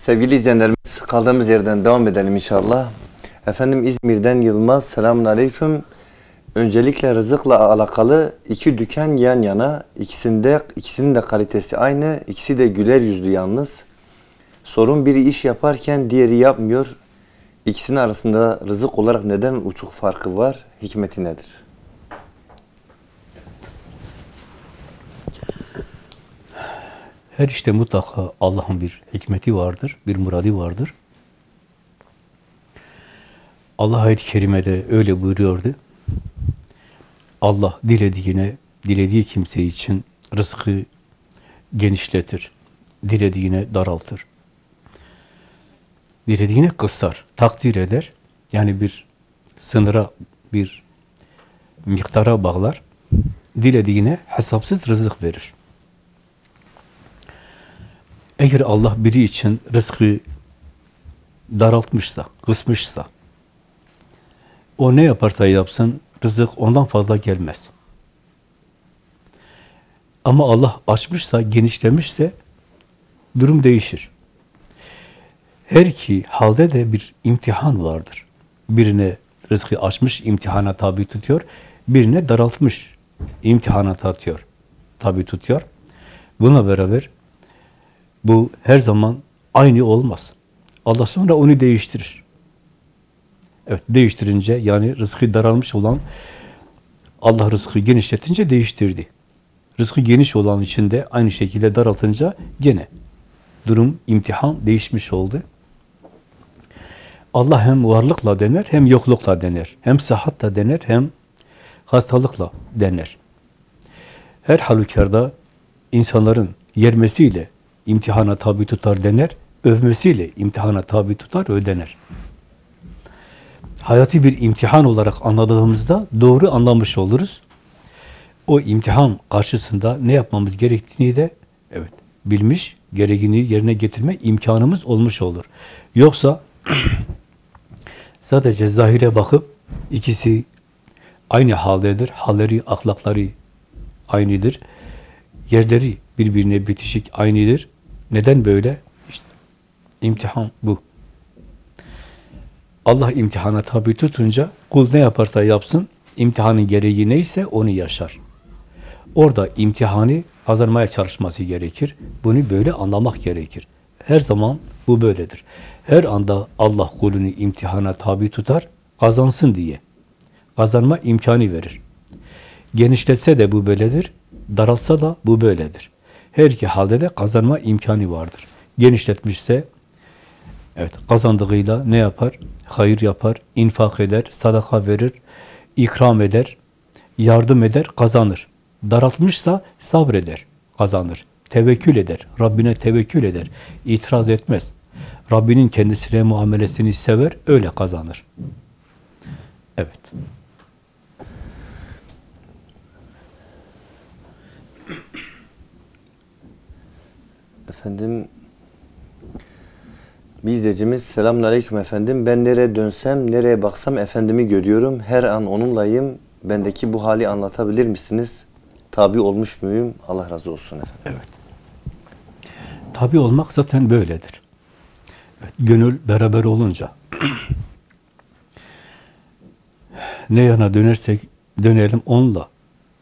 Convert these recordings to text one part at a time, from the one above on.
Sevgili izleyenlerimiz kaldığımız yerden devam edelim inşallah. Efendim İzmir'den Yılmaz selamun aleyküm. Öncelikle rızıkla alakalı iki dükkan yan yana. İkisinde ikisinin de kalitesi aynı. İkisi de güler yüzlü yalnız. Sorun biri iş yaparken diğeri yapmıyor. İkisinin arasında rızık olarak neden uçuk farkı var? Hikmeti nedir? Her işte mutlaka Allah'ın bir hikmeti vardır, bir muradi vardır. Allah ayet-i kerimede öyle buyuruyordu. Allah dilediğine, dilediği kimse için rızkı genişletir. Dilediğine daraltır. Dilediğine kısar, takdir eder. Yani bir sınıra, bir miktara bağlar. Dilediğine hesapsız rızık verir. Eğer Allah biri için rızkı daraltmışsa, kısmışsa, o ne yaparsa yapsın, rızık ondan fazla gelmez. Ama Allah açmışsa, genişlemişse, durum değişir. Her iki halde de bir imtihan vardır. Birine rızkı açmış, imtihana tabi tutuyor, birine daraltmış, imtihana tatıyor, tabi tutuyor. Buna beraber bu her zaman aynı olmaz. Allah sonra onu değiştirir. Evet, değiştirince yani rızkı daralmış olan Allah rızkı genişletince değiştirdi. Rızkı geniş olan için de aynı şekilde daraltınca gene durum, imtihan değişmiş oldu. Allah hem varlıkla dener, hem yoklukla dener. Hem sıhhatla dener, hem hastalıkla dener. Her halükarda insanların yermesiyle imtihana tabi tutar dener, övmesiyle imtihana tabi tutar, ödener. Hayatı bir imtihan olarak anladığımızda doğru anlamış oluruz. O imtihan karşısında ne yapmamız gerektiğini de evet bilmiş, gereğini yerine getirme imkanımız olmuş olur. Yoksa sadece zahire bakıp ikisi aynı haldedir, halleri, ahlakları aynıdır, yerleri birbirine bitişik aynıdır. Neden böyle? İşte imtihan bu. Allah imtihana tabi tutunca kul ne yaparsa yapsın, imtihanın gereği neyse onu yaşar. Orada imtihanı kazanmaya çalışması gerekir. Bunu böyle anlamak gerekir. Her zaman bu böyledir. Her anda Allah kulunu imtihana tabi tutar, kazansın diye. Kazanma imkanı verir. Genişletse de bu böyledir, daralsa da bu böyledir. Her iki halde de kazanma imkanı vardır. Genişletmişse, evet kazandığıyla ne yapar? Hayır yapar, infak eder, sadaka verir, ikram eder, yardım eder, kazanır. Daraltmışsa sabreder, kazanır. Tevekkül eder, Rabbine tevekkül eder, itiraz etmez. Rabbinin kendisine muamelesini sever, öyle kazanır. Evet. Efendim bir izleyicimiz selamun aleyküm efendim. Ben nereye dönsem, nereye baksam efendimi görüyorum. Her an onunlayım. Bendeki bu hali anlatabilir misiniz? Tabi olmuş muyum? Allah razı olsun efendim. Evet. Tabi olmak zaten böyledir. Evet, gönül beraber olunca ne yana dönersek dönelim onunla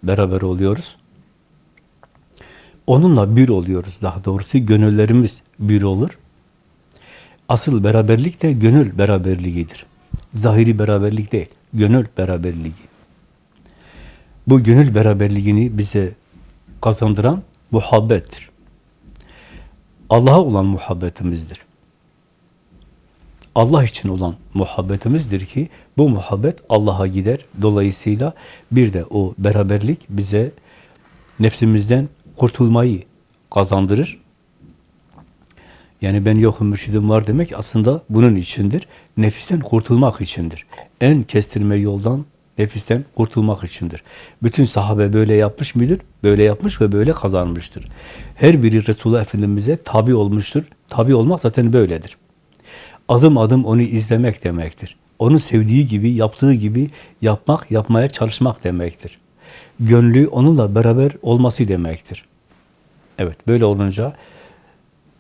beraber oluyoruz. Onunla bir oluyoruz daha doğrusu. Gönüllerimiz bir olur. Asıl beraberlik de gönül beraberliğidir. Zahiri beraberlik değil, gönül beraberliği. Bu gönül beraberliğini bize kazandıran muhabbettir. Allah'a olan muhabbetimizdir. Allah için olan muhabbetimizdir ki bu muhabbet Allah'a gider. Dolayısıyla bir de o beraberlik bize nefsimizden kurtulmayı kazandırır. Yani ben yokum mürşidim var demek aslında bunun içindir. Nefisten kurtulmak içindir. En kestirme yoldan nefisten kurtulmak içindir. Bütün sahabe böyle yapmış mıdır? Böyle yapmış ve böyle kazanmıştır. Her biri Resulullah Efendimiz'e tabi olmuştur. Tabi olmak zaten böyledir. Adım adım onu izlemek demektir. Onun sevdiği gibi, yaptığı gibi yapmak, yapmaya çalışmak demektir. Gönlü onunla beraber olması demektir. Evet, böyle olunca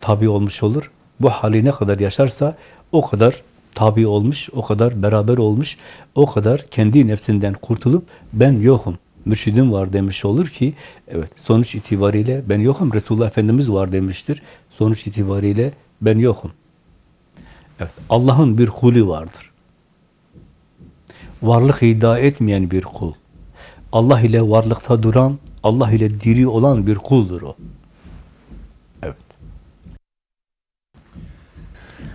tabi olmuş olur. Bu hali ne kadar yaşarsa o kadar tabi olmuş, o kadar beraber olmuş, o kadar kendi nefsinden kurtulup ben yokum, mürşidim var demiş olur ki, evet sonuç itibariyle ben yokum, Resulullah Efendimiz var demiştir. Sonuç itibariyle ben yokum. Evet, Allah'ın bir kulü vardır. Varlık iddia etmeyen bir kul. Allah ile varlıkta duran, Allah ile diri olan bir kuldur o. Evet.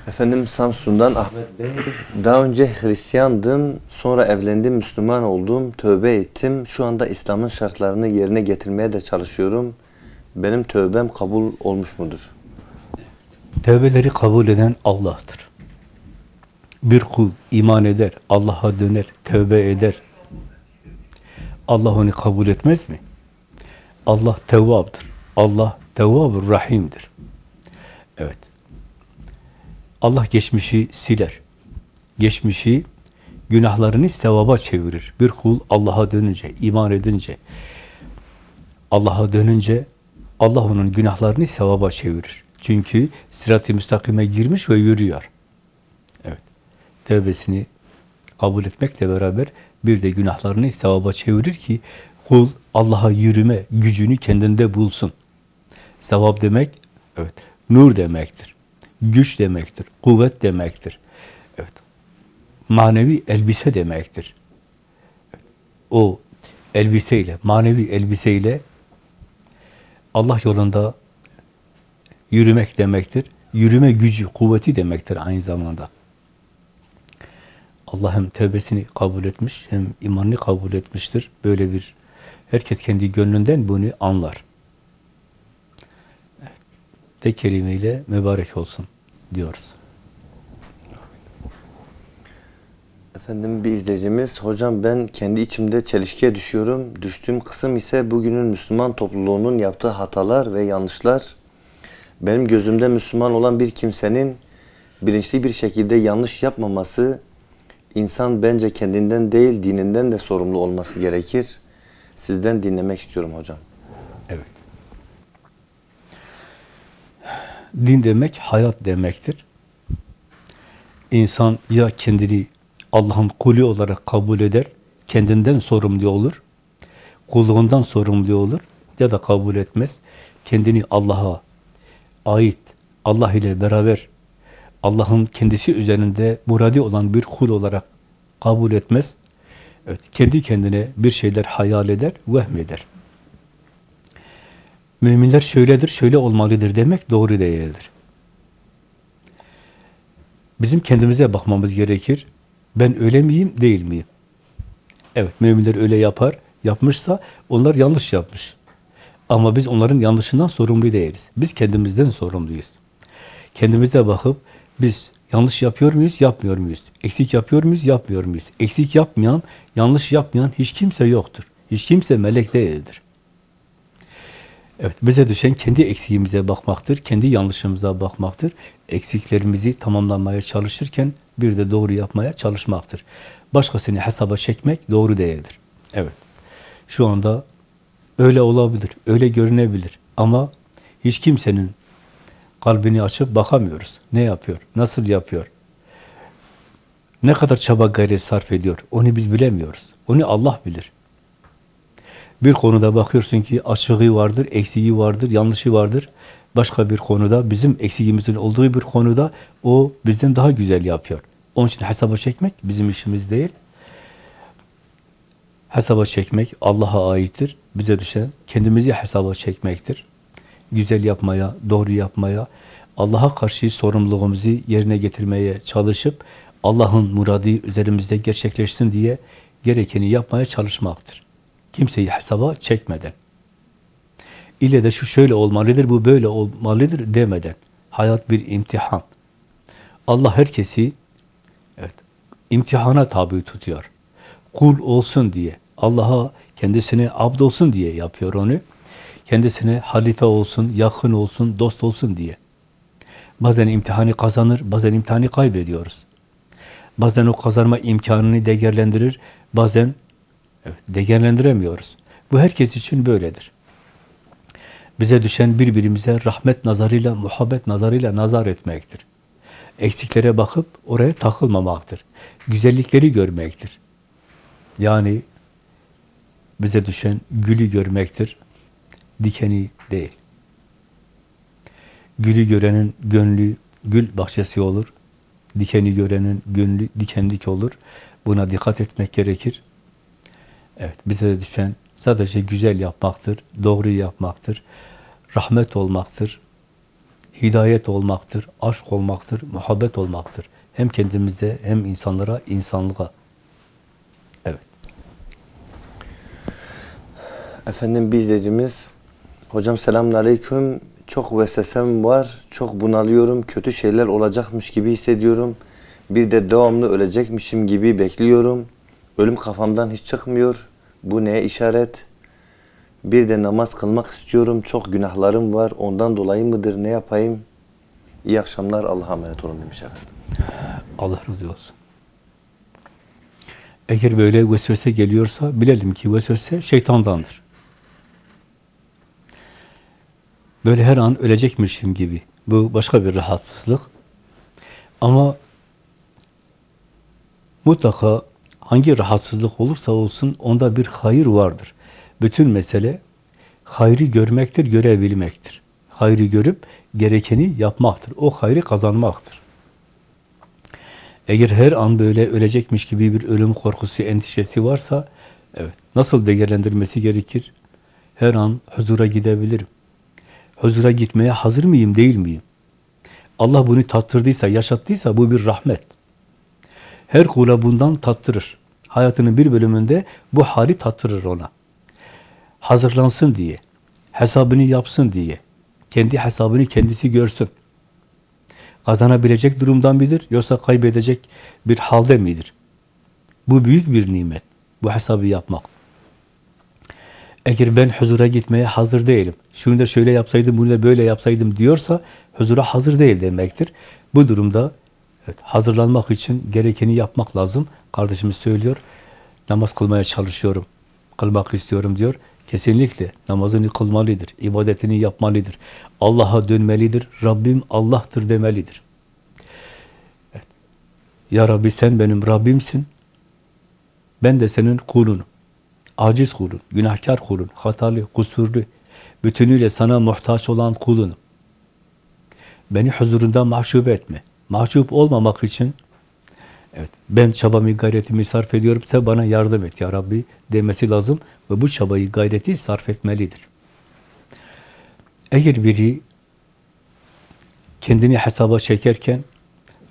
Efendim Samsun'dan Ahmet Bey. Daha önce Hristiyandım, sonra evlendim, Müslüman oldum, tövbe ettim. Şu anda İslam'ın şartlarını yerine getirmeye de çalışıyorum. Benim tövbem kabul olmuş mudur? Tevbeleri kabul eden Allah'tır. Bir kul iman eder, Allah'a döner, tövbe eder. Allah onu kabul etmez mi? Allah tevvabdır. Allah tevvabur rahimdir. Evet. Allah geçmişi siler. Geçmişi günahlarını sevaba çevirir. Bir kul Allah'a dönünce, iman edince, Allah'a dönünce Allah onun günahlarını sevaba çevirir. Çünkü sırat-ı müstakime girmiş ve yürüyor. Evet. Tevbesini kabul etmekle beraber bir de günahlarını sevaba çevirir ki kul Allah'a yürüme gücünü kendinde bulsun. Sevap demek, evet, nur demektir. Güç demektir, kuvvet demektir. Evet. Manevi elbise demektir. O elbiseyle, manevi elbiseyle Allah yolunda yürümek demektir. Yürüme gücü, kuvveti demektir aynı zamanda. Allah hem tövbesini kabul etmiş, hem imanını kabul etmiştir. Böyle bir, herkes kendi gönlünden bunu anlar. Evet. Tek kelimeyle mübarek olsun diyoruz. Efendim bir izleyicimiz, hocam ben kendi içimde çelişkiye düşüyorum. Düştüğüm kısım ise bugünün Müslüman topluluğunun yaptığı hatalar ve yanlışlar. Benim gözümde Müslüman olan bir kimsenin bilinçli bir şekilde yanlış yapmaması, insan bence kendinden değil dininden de sorumlu olması gerekir. Sizden dinlemek istiyorum hocam. Din demek hayat demektir. İnsan ya kendini Allah'ın kulü olarak kabul eder, kendinden sorumlu olur, kulluğundan sorumlu olur ya da kabul etmez. Kendini Allah'a ait, Allah ile beraber Allah'ın kendisi üzerinde muradi olan bir kul olarak kabul etmez. Evet, kendi kendine bir şeyler hayal eder, vehmeder. Müminler şöyledir, şöyle olmalıdır demek doğru değildir. Bizim kendimize bakmamız gerekir. Ben öyle miyim, değil miyim? Evet, müminler öyle yapar. Yapmışsa onlar yanlış yapmış. Ama biz onların yanlışından sorumlu değiliz. Biz kendimizden sorumluyuz. Kendimize bakıp biz yanlış yapıyor muyuz, yapmıyor muyuz? Eksik yapıyor muyuz, yapmıyor muyuz? Eksik yapmayan, yanlış yapmayan hiç kimse yoktur. Hiç kimse melek değildir. Evet, bize düşen kendi eksiğimize bakmaktır, kendi yanlışımıza bakmaktır. Eksiklerimizi tamamlamaya çalışırken bir de doğru yapmaya çalışmaktır. Başkasını hesaba çekmek doğru değildir. Evet, şu anda öyle olabilir, öyle görünebilir ama hiç kimsenin kalbini açıp bakamıyoruz. Ne yapıyor, nasıl yapıyor, ne kadar çaba gayret sarf ediyor, onu biz bilemiyoruz. Onu Allah bilir. Bir konuda bakıyorsun ki açığı vardır, eksiği vardır, yanlışı vardır. Başka bir konuda, bizim eksiğimizin olduğu bir konuda o bizden daha güzel yapıyor. Onun için hesaba çekmek bizim işimiz değil. Hesaba çekmek Allah'a aittir. Bize düşen kendimizi hesaba çekmektir. Güzel yapmaya, doğru yapmaya, Allah'a karşı sorumluluğumuzu yerine getirmeye çalışıp Allah'ın muradı üzerimizde gerçekleşsin diye gerekeni yapmaya çalışmaktır. Kimseyi hesaba çekmeden. İle de şu şöyle olmalıdır, bu böyle olmalıdır demeden. Hayat bir imtihan. Allah herkesi evet, imtihana tabi tutuyor. Kul olsun diye, Allah'a kendisine abd olsun diye yapıyor onu. Kendisine halife olsun, yakın olsun, dost olsun diye. Bazen imtihanı kazanır, bazen imtihanı kaybediyoruz. Bazen o kazanma imkanını değerlendirir, bazen evet, değerlendiremiyoruz. Bu herkes için böyledir. Bize düşen birbirimize rahmet nazarıyla, muhabbet nazarıyla nazar etmektir. Eksiklere bakıp oraya takılmamaktır. Güzellikleri görmektir. Yani bize düşen gülü görmektir, dikeni değil. Gülü görenin gönlü gül bahçesi olur. Dikeni görenin gönlü dikenlik olur. Buna dikkat etmek gerekir. Evet, bize de düşen sadece güzel yapmaktır, doğru yapmaktır, rahmet olmaktır, hidayet olmaktır, aşk olmaktır, muhabbet olmaktır. Hem kendimize hem insanlara, insanlığa. Evet. Efendim bir izleyicimiz, hocam selamünaleyküm. Çok vesvesem var, çok bunalıyorum, kötü şeyler olacakmış gibi hissediyorum. Bir de devamlı ölecekmişim gibi bekliyorum. Ölüm kafamdan hiç çıkmıyor. Bu neye işaret? Bir de namaz kılmak istiyorum. Çok günahlarım var. Ondan dolayı mıdır? Ne yapayım? İyi akşamlar. Allah'a emanet olun demiş efendim. Allah razı olsun. Eğer böyle vesvese geliyorsa bilelim ki vesvese şeytandandır. Böyle her an ölecekmişim gibi. Bu başka bir rahatsızlık. Ama mutlaka hangi rahatsızlık olursa olsun onda bir hayır vardır. Bütün mesele hayrı görmektir, görebilmektir. Hayrı görüp gerekeni yapmaktır. O hayrı kazanmaktır. Eğer her an böyle ölecekmiş gibi bir ölüm korkusu, endişesi varsa, evet, nasıl değerlendirmesi gerekir? Her an huzura gidebilirim. Huzura gitmeye hazır mıyım, değil miyim? Allah bunu tattırdıysa, yaşattıysa bu bir rahmet. Her kula bundan tattırır. Hayatının bir bölümünde bu hali tattırır ona. Hazırlansın diye, hesabını yapsın diye, kendi hesabını kendisi görsün kazanabilecek durumdan midir yoksa kaybedecek bir halde midir? Bu büyük bir nimet. Bu hesabı yapmak. Eğer ben huzura gitmeye hazır değilim, şunu da şöyle yapsaydım, bunu da böyle yapsaydım diyorsa huzura hazır değil demektir. Bu durumda evet, hazırlanmak için gerekeni yapmak lazım. Kardeşimiz söylüyor, namaz kılmaya çalışıyorum, kılmak istiyorum diyor. Kesinlikle namazını kılmalıdır, ibadetini yapmalıdır. Allah'a dönmelidir, Rabbim Allah'tır demelidir. Evet. Ya Rabbi sen benim Rabbimsin, ben de senin kulunum. Aciz kulun, günahkar kulun, hatalı, kusurlu, bütünüyle sana muhtaç olan kulunum. Beni huzurunda mahcup etme. Mahcup olmamak için Evet, ben çabamı, gayretimi sarf ediyorum, sen bana yardım et ya Rabbi demesi lazım ve bu çabayı, gayreti sarf etmelidir. Eğer biri kendini hesaba çekerken,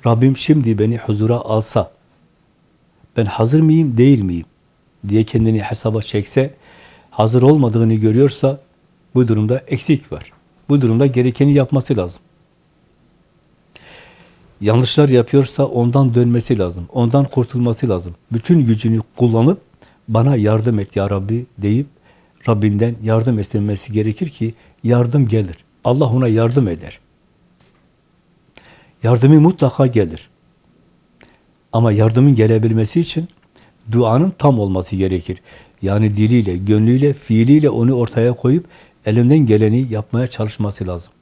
Rabbim şimdi beni huzura alsa, ben hazır mıyım, değil miyim diye kendini hesaba çekse, hazır olmadığını görüyorsa, bu durumda eksik var. Bu durumda gerekeni yapması lazım yanlışlar yapıyorsa ondan dönmesi lazım. Ondan kurtulması lazım. Bütün gücünü kullanıp bana yardım et ya Rabbi deyip Rabbinden yardım istemesi gerekir ki yardım gelir. Allah ona yardım eder. Yardımı mutlaka gelir. Ama yardımın gelebilmesi için duanın tam olması gerekir. Yani diliyle, gönlüyle, fiiliyle onu ortaya koyup elinden geleni yapmaya çalışması lazım.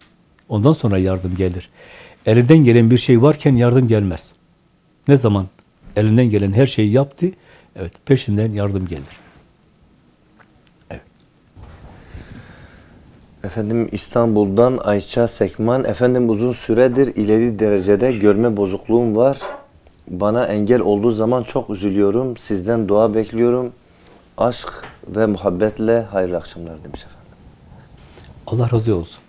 Ondan sonra yardım gelir. Elinden gelen bir şey varken yardım gelmez. Ne zaman elinden gelen her şeyi yaptı, evet peşinden yardım gelir. Evet. Efendim İstanbul'dan Ayça Sekman. Efendim uzun süredir ileri derecede görme bozukluğum var. Bana engel olduğu zaman çok üzülüyorum. Sizden dua bekliyorum. Aşk ve muhabbetle hayırlı akşamlar demiş efendim. Allah razı olsun.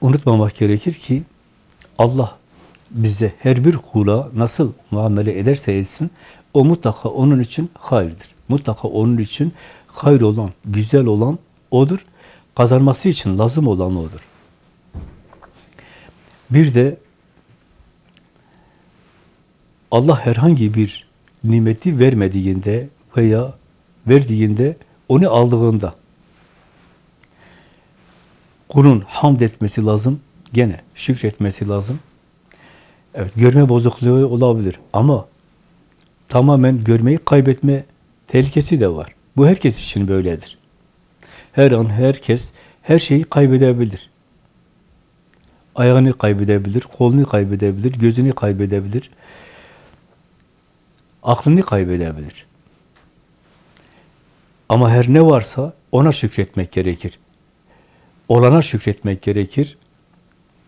Unutmamak gerekir ki Allah bize her bir kula nasıl muamele ederse etsin o mutlaka onun için hayırdır. Mutlaka onun için hayır olan, güzel olan odur. Kazanması için lazım olan odur. Bir de Allah herhangi bir nimeti vermediğinde veya verdiğinde onu aldığında kulun hamd etmesi lazım, gene şükretmesi lazım. Evet, görme bozukluğu olabilir ama tamamen görmeyi kaybetme tehlikesi de var. Bu herkes için böyledir. Her an herkes her şeyi kaybedebilir. Ayağını kaybedebilir, kolunu kaybedebilir, gözünü kaybedebilir, aklını kaybedebilir. Ama her ne varsa ona şükretmek gerekir. Olana şükretmek gerekir.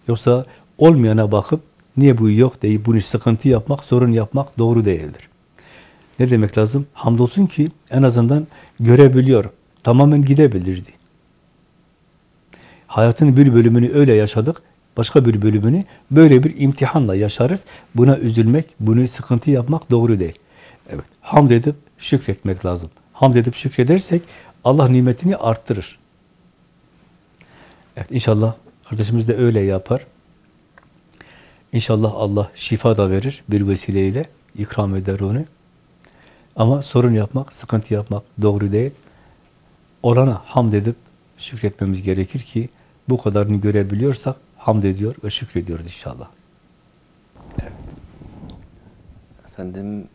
Yoksa olmayana bakıp niye bu yok deyip bunu sıkıntı yapmak, sorun yapmak doğru değildir. Ne demek lazım? Hamdolsun ki en azından görebiliyor. Tamamen gidebilirdi. Hayatın bir bölümünü öyle yaşadık, başka bir bölümünü böyle bir imtihanla yaşarız. Buna üzülmek, bunu sıkıntı yapmak doğru değil. Evet, hamd edip şükretmek lazım. Hamd edip şükredersek Allah nimetini arttırır. Evet, inşallah kardeşimiz de öyle yapar. İnşallah Allah şifa da verir bir vesileyle, ikram eder onu. Ama sorun yapmak, sıkıntı yapmak doğru değil. Olana hamd edip şükretmemiz gerekir ki bu kadarını görebiliyorsak hamd ediyor ve şükrediyoruz inşallah. Efendim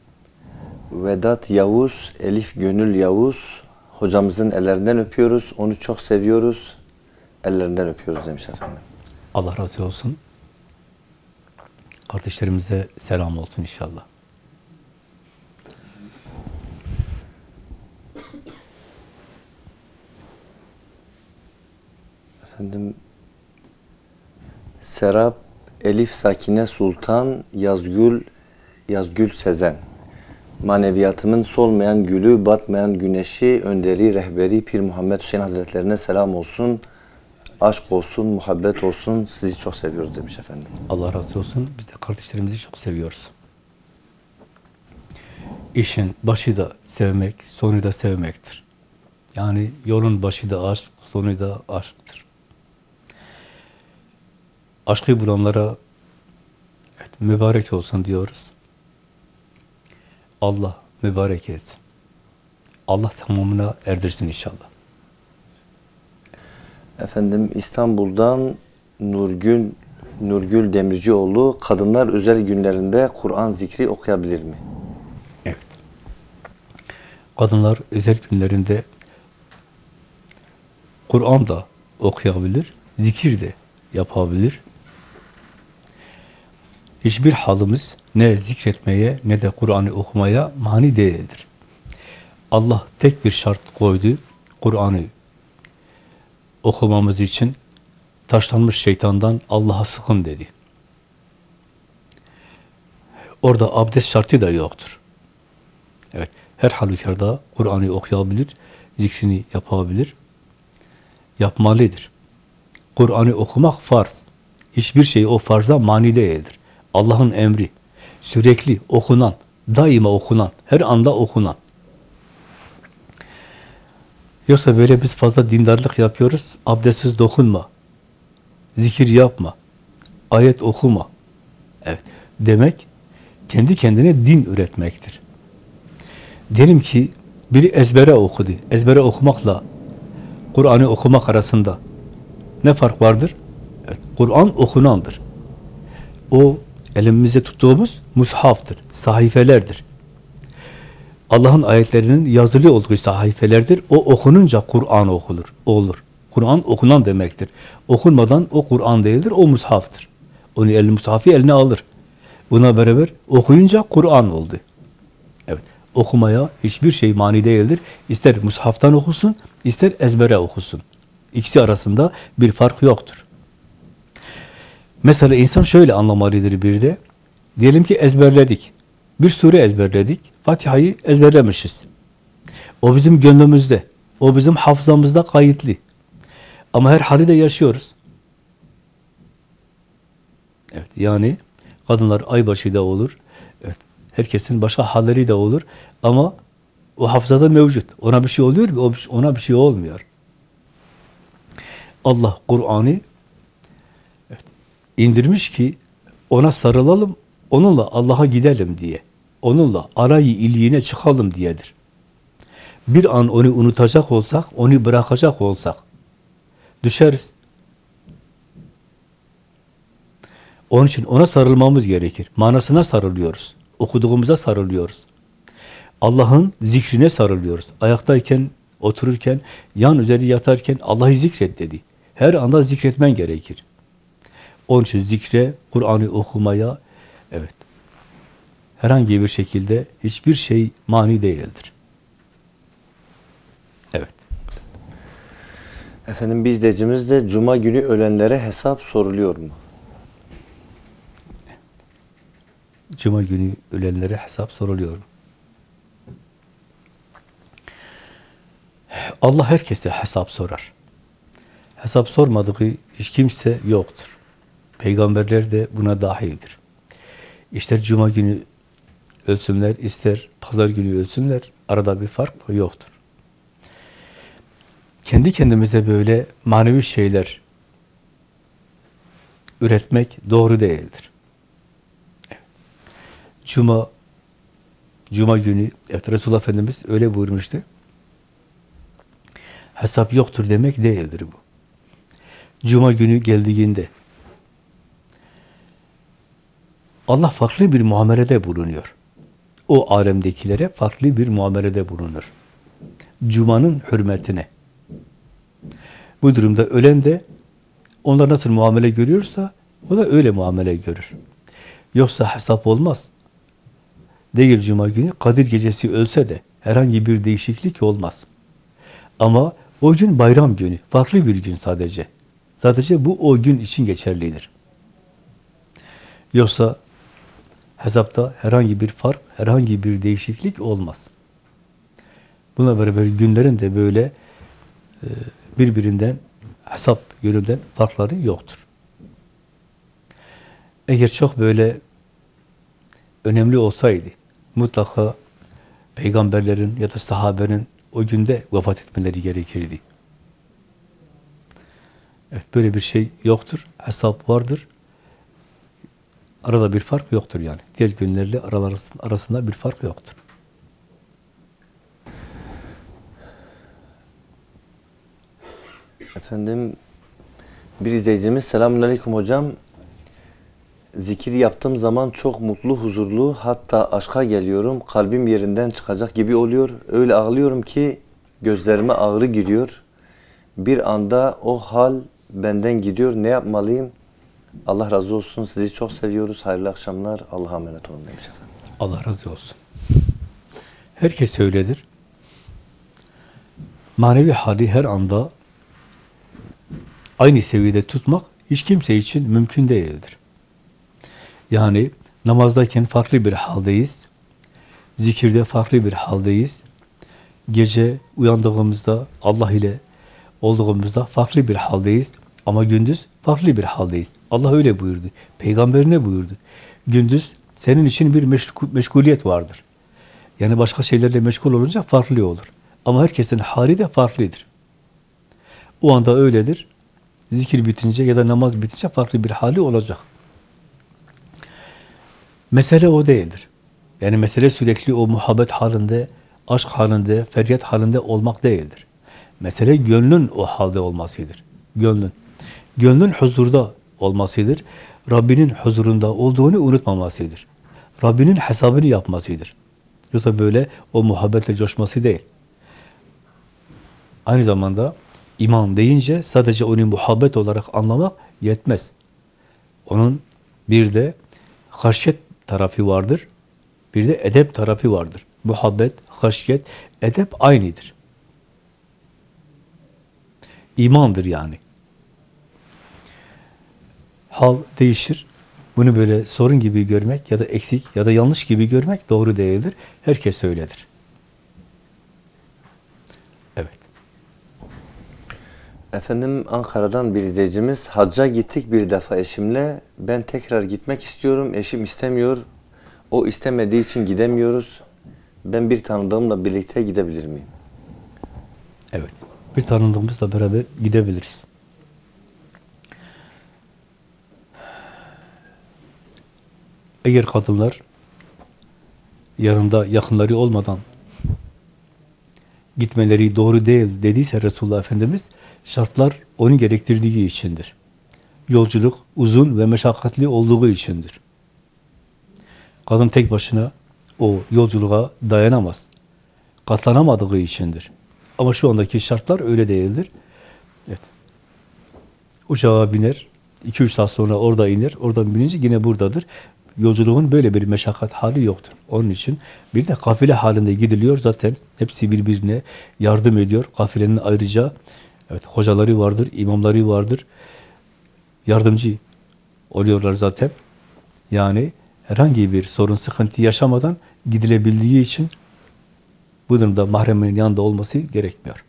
Vedat Yavuz, Elif Gönül Yavuz hocamızın ellerinden öpüyoruz. Onu çok seviyoruz. Ellerinden öpüyoruz demiş efendim. Allah razı olsun. Kardeşlerimize selam olsun inşallah. Efendim Serap Elif Sakine Sultan Yazgül Yazgül Sezen Maneviyatımın solmayan gülü, batmayan güneşi, önderi, rehberi Pir Muhammed Hüseyin Hazretlerine selam olsun. Aşk olsun, muhabbet olsun. Sizi çok seviyoruz demiş efendim. Allah razı olsun. Biz de kardeşlerimizi çok seviyoruz. İşin başı da sevmek, sonu da sevmektir. Yani yolun başı da aşk, sonu da aşktır. Aşkı bulanlara evet, mübarek olsun diyoruz. Allah mübarek etsin. Allah tamamına erdirsin inşallah. Efendim İstanbul'dan Nurgül Nurgül Demircioğlu kadınlar özel günlerinde Kur'an zikri okuyabilir mi? Evet. Kadınlar özel günlerinde Kur'an da okuyabilir, zikir de yapabilir. Hiçbir halimiz ne zikretmeye ne de Kur'an'ı okumaya mani değildir. Allah tek bir şart koydu. Kur'an'ı okumamız için taşlanmış şeytandan Allah'a sıkın dedi. Orada abdest şartı da yoktur. Evet, her halükarda Kur'an'ı okuyabilir, zikrini yapabilir, yapmalıdır. Kur'an'ı okumak farz. Hiçbir şey o farza mani değildir. Allah'ın emri, sürekli okunan, daima okunan, her anda okunan. Yoksa böyle biz fazla dindarlık yapıyoruz, abdestsiz dokunma, zikir yapma, ayet okuma. Evet, demek kendi kendine din üretmektir. Diyelim ki biri ezbere okudu. Ezbere okumakla Kur'an'ı okumak arasında ne fark vardır? Evet, Kur'an okunandır. O elimizde tuttuğumuz mushaftır, sahifelerdir. Allah'ın ayetlerinin yazılı olduğu sahifelerdir. O okununca Kur'an okunur, olur. Kur'an okunan demektir. Okunmadan o Kur'an değildir, o mushaftır. Onu el mushafı eline alır. Buna beraber okuyunca Kur'an oldu. Evet, okumaya hiçbir şey mani değildir. İster mushaftan okusun, ister ezbere okusun. İkisi arasında bir fark yoktur. Mesela insan şöyle anlamalıdır bir de. Diyelim ki ezberledik. Bir sure ezberledik. Fatiha'yı ezberlemişiz. O bizim gönlümüzde. O bizim hafızamızda kayıtlı. Ama her hali de yaşıyoruz. Evet, yani kadınlar aybaşı da olur. Evet, herkesin başka halleri de olur. Ama o hafızada mevcut. Ona bir şey oluyor mu? Ona bir şey olmuyor. Allah Kur'an'ı indirmiş ki ona sarılalım, onunla Allah'a gidelim diye. Onunla arayı iliğine çıkalım diyedir. Bir an onu unutacak olsak, onu bırakacak olsak düşeriz. Onun için ona sarılmamız gerekir. Manasına sarılıyoruz. Okuduğumuza sarılıyoruz. Allah'ın zikrine sarılıyoruz. Ayaktayken, otururken, yan üzeri yatarken Allah'ı zikret dedi. Her anda zikretmen gerekir. Onun için zikre, Kur'an'ı okumaya, herhangi bir şekilde hiçbir şey mani değildir. Evet. Efendim izleyicimiz de Cuma günü ölenlere hesap soruluyor mu? Cuma günü ölenlere hesap soruluyor. Allah herkese hesap sorar. Hesap sormadığı hiç kimse yoktur. Peygamberler de buna dahildir. İster Cuma günü ölsünler, ister Pazar günü ölsünler, arada bir fark yoktur. Kendi kendimize böyle manevi şeyler üretmek doğru değildir. Cuma Cuma günü evet, Resulullah Efendimiz öyle buyurmuştu. Hesap yoktur demek değildir bu. Cuma günü geldiğinde Allah farklı bir muamelede bulunuyor. O alemdekilere farklı bir muamelede bulunur. Cuma'nın hürmetine. Bu durumda ölen de onlar nasıl muamele görüyorsa o da öyle muamele görür. Yoksa hesap olmaz. Değil Cuma günü, Kadir gecesi ölse de herhangi bir değişiklik olmaz. Ama o gün bayram günü, farklı bir gün sadece. Sadece bu o gün için geçerlidir. Yoksa hesapta herhangi bir fark, herhangi bir değişiklik olmaz. Buna beraber günlerin de böyle e, birbirinden hesap yönünden farkları yoktur. Eğer çok böyle önemli olsaydı mutlaka peygamberlerin ya da sahabenin o günde vefat etmeleri gerekirdi. Evet, böyle bir şey yoktur. Hesap vardır. Arada bir fark yoktur yani. Diğer günlerle aralar arasında bir fark yoktur. Efendim bir izleyicimiz selamünaleyküm hocam. Zikir yaptığım zaman çok mutlu, huzurlu, hatta aşka geliyorum. Kalbim yerinden çıkacak gibi oluyor. Öyle ağlıyorum ki gözlerime ağrı giriyor. Bir anda o hal benden gidiyor. Ne yapmalıyım? Allah razı olsun. Sizi çok seviyoruz. Hayırlı akşamlar. Allah'a emanet olun demiş efendim. Allah razı olsun. Herkes öyledir. Manevi hali her anda aynı seviyede tutmak hiç kimse için mümkün değildir. Yani namazdayken farklı bir haldeyiz. Zikirde farklı bir haldeyiz. Gece uyandığımızda Allah ile olduğumuzda farklı bir haldeyiz. Ama gündüz farklı bir haldeyiz. Allah öyle buyurdu. Peygamberine buyurdu. Gündüz senin için bir meşgul, meşguliyet vardır. Yani başka şeylerle meşgul olunca farklı olur. Ama herkesin hali de farklıdır. O anda öyledir. Zikir bitince ya da namaz bitince farklı bir hali olacak. Mesele o değildir. Yani mesele sürekli o muhabbet halinde, aşk halinde, feryat halinde olmak değildir. Mesele gönlün o halde olmasıdır. Gönlün. Gönlün huzurda olmasıdır. Rabbinin huzurunda olduğunu unutmamasıdır. Rabbinin hesabını yapmasıdır. Yoksa böyle o muhabbetle coşması değil. Aynı zamanda iman deyince sadece onu muhabbet olarak anlamak yetmez. Onun bir de haşyet tarafı vardır. Bir de edep tarafı vardır. Muhabbet, haşyet, edep aynıdır. İmandır yani. Hal değişir. Bunu böyle sorun gibi görmek ya da eksik ya da yanlış gibi görmek doğru değildir. Herkes öyledir. Evet. Efendim Ankara'dan bir izleyicimiz hacca gittik bir defa eşimle ben tekrar gitmek istiyorum eşim istemiyor o istemediği için gidemiyoruz ben bir tanıdığımla birlikte gidebilir miyim? Evet. Bir tanıdığımızla beraber gidebiliriz. Eğer kadınlar yanında yakınları olmadan gitmeleri doğru değil dediyse Resulullah Efendimiz şartlar onu gerektirdiği içindir. Yolculuk uzun ve meşakkatli olduğu içindir. Kadın tek başına o yolculuğa dayanamaz. Katlanamadığı içindir. Ama şu andaki şartlar öyle değildir. Evet. Uçağa biner, 2-3 saat sonra orada iner, oradan binince yine buradadır. Yolculuğun böyle bir meşakkat hali yoktur. Onun için bir de kafile halinde gidiliyor zaten. Hepsi birbirine yardım ediyor. Kafilenin ayrıca evet hocaları vardır, imamları vardır. Yardımcı oluyorlar zaten. Yani herhangi bir sorun, sıkıntı yaşamadan gidilebildiği için bu durumda mahremin yanında olması gerekmiyor.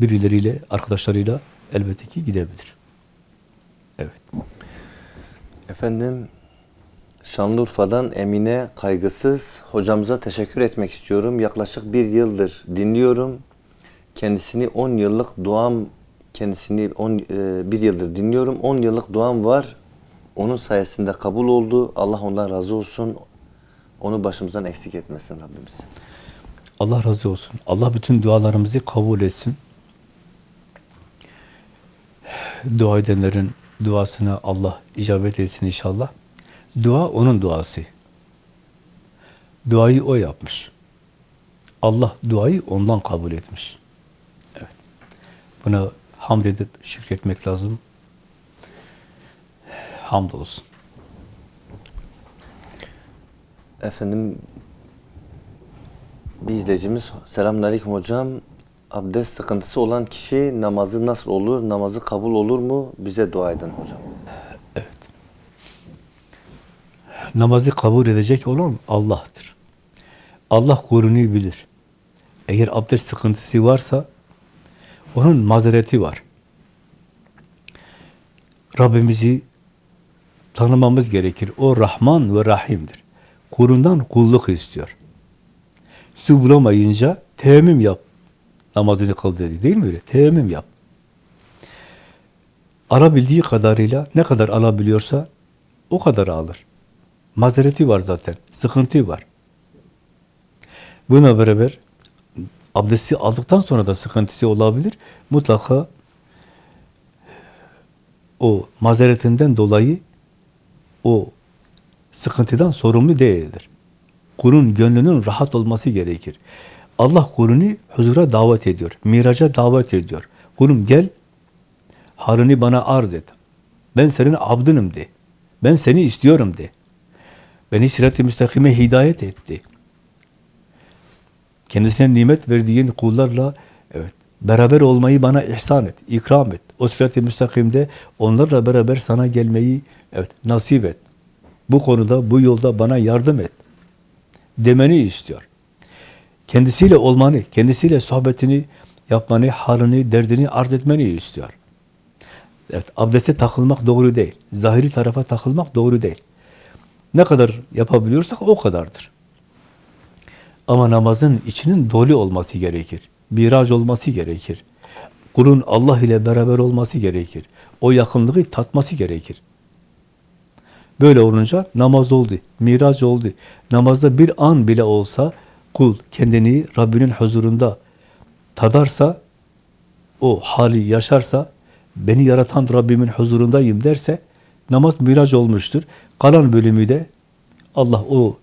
Birileriyle, arkadaşlarıyla elbette ki gidebilir. Evet. Efendim Şanlıurfa'dan Emine Kaygısız hocamıza teşekkür etmek istiyorum. Yaklaşık bir yıldır dinliyorum. Kendisini 10 yıllık duam kendisini 10 e, bir yıldır dinliyorum. 10 yıllık duam var. Onun sayesinde kabul oldu. Allah ondan razı olsun. Onu başımızdan eksik etmesin Rabbimiz. Allah razı olsun. Allah bütün dualarımızı kabul etsin. Dua edenlerin duasına Allah icabet etsin inşallah. Dua onun duası. Duayı o yapmış. Allah duayı ondan kabul etmiş. Evet. Buna hamd edip şükretmek lazım. Hamdolsun. Efendim bir izleyicimiz Selamünaleyküm hocam. Abdest sıkıntısı olan kişi namazı nasıl olur? Namazı kabul olur mu? Bize dua edin hocam. Namazı kabul edecek olan Allah'tır. Allah kulunu bilir. Eğer abdest sıkıntısı varsa onun mazereti var. Rabbimizi tanımamız gerekir. O Rahman ve Rahim'dir. Kulundan kulluk istiyor. Su bulamayınca teyemmüm yap. Namazını kıl dedi. Değil mi öyle? Teyemmüm yap. Alabildiği kadarıyla ne kadar alabiliyorsa o kadar alır. Mazereti var zaten. Sıkıntı var. Buna beraber abdesti aldıktan sonra da sıkıntısı olabilir. Mutlaka o mazeretinden dolayı o sıkıntıdan sorumlu değildir. Kulun gönlünün rahat olması gerekir. Allah kulunu huzura davet ediyor. Miraca davet ediyor. Kulum gel, halini bana arz et. Ben senin abdınım de. Ben seni istiyorum de. Beni sirat-i müstakime hidayet etti. Kendisine nimet verdiğin kullarla evet beraber olmayı bana ihsan et, ikram et. O sirat-i müstakimde onlarla beraber sana gelmeyi evet nasip et. Bu konuda, bu yolda bana yardım et. Demeni istiyor. Kendisiyle olmanı, kendisiyle sohbetini yapmanı, halini, derdini arz etmeni istiyor. Evet, abdeste takılmak doğru değil. Zahiri tarafa takılmak doğru değil. Ne kadar yapabiliyorsak o kadardır. Ama namazın içinin dolu olması gerekir. Birac olması gerekir. Kulun Allah ile beraber olması gerekir. O yakınlığı tatması gerekir. Böyle olunca namaz oldu, miraç oldu. Namazda bir an bile olsa kul kendini Rabbinin huzurunda tadarsa, o hali yaşarsa, beni yaratan Rabbimin huzurundayım derse, namaz miraç olmuştur. Kalan bölümü de Allah o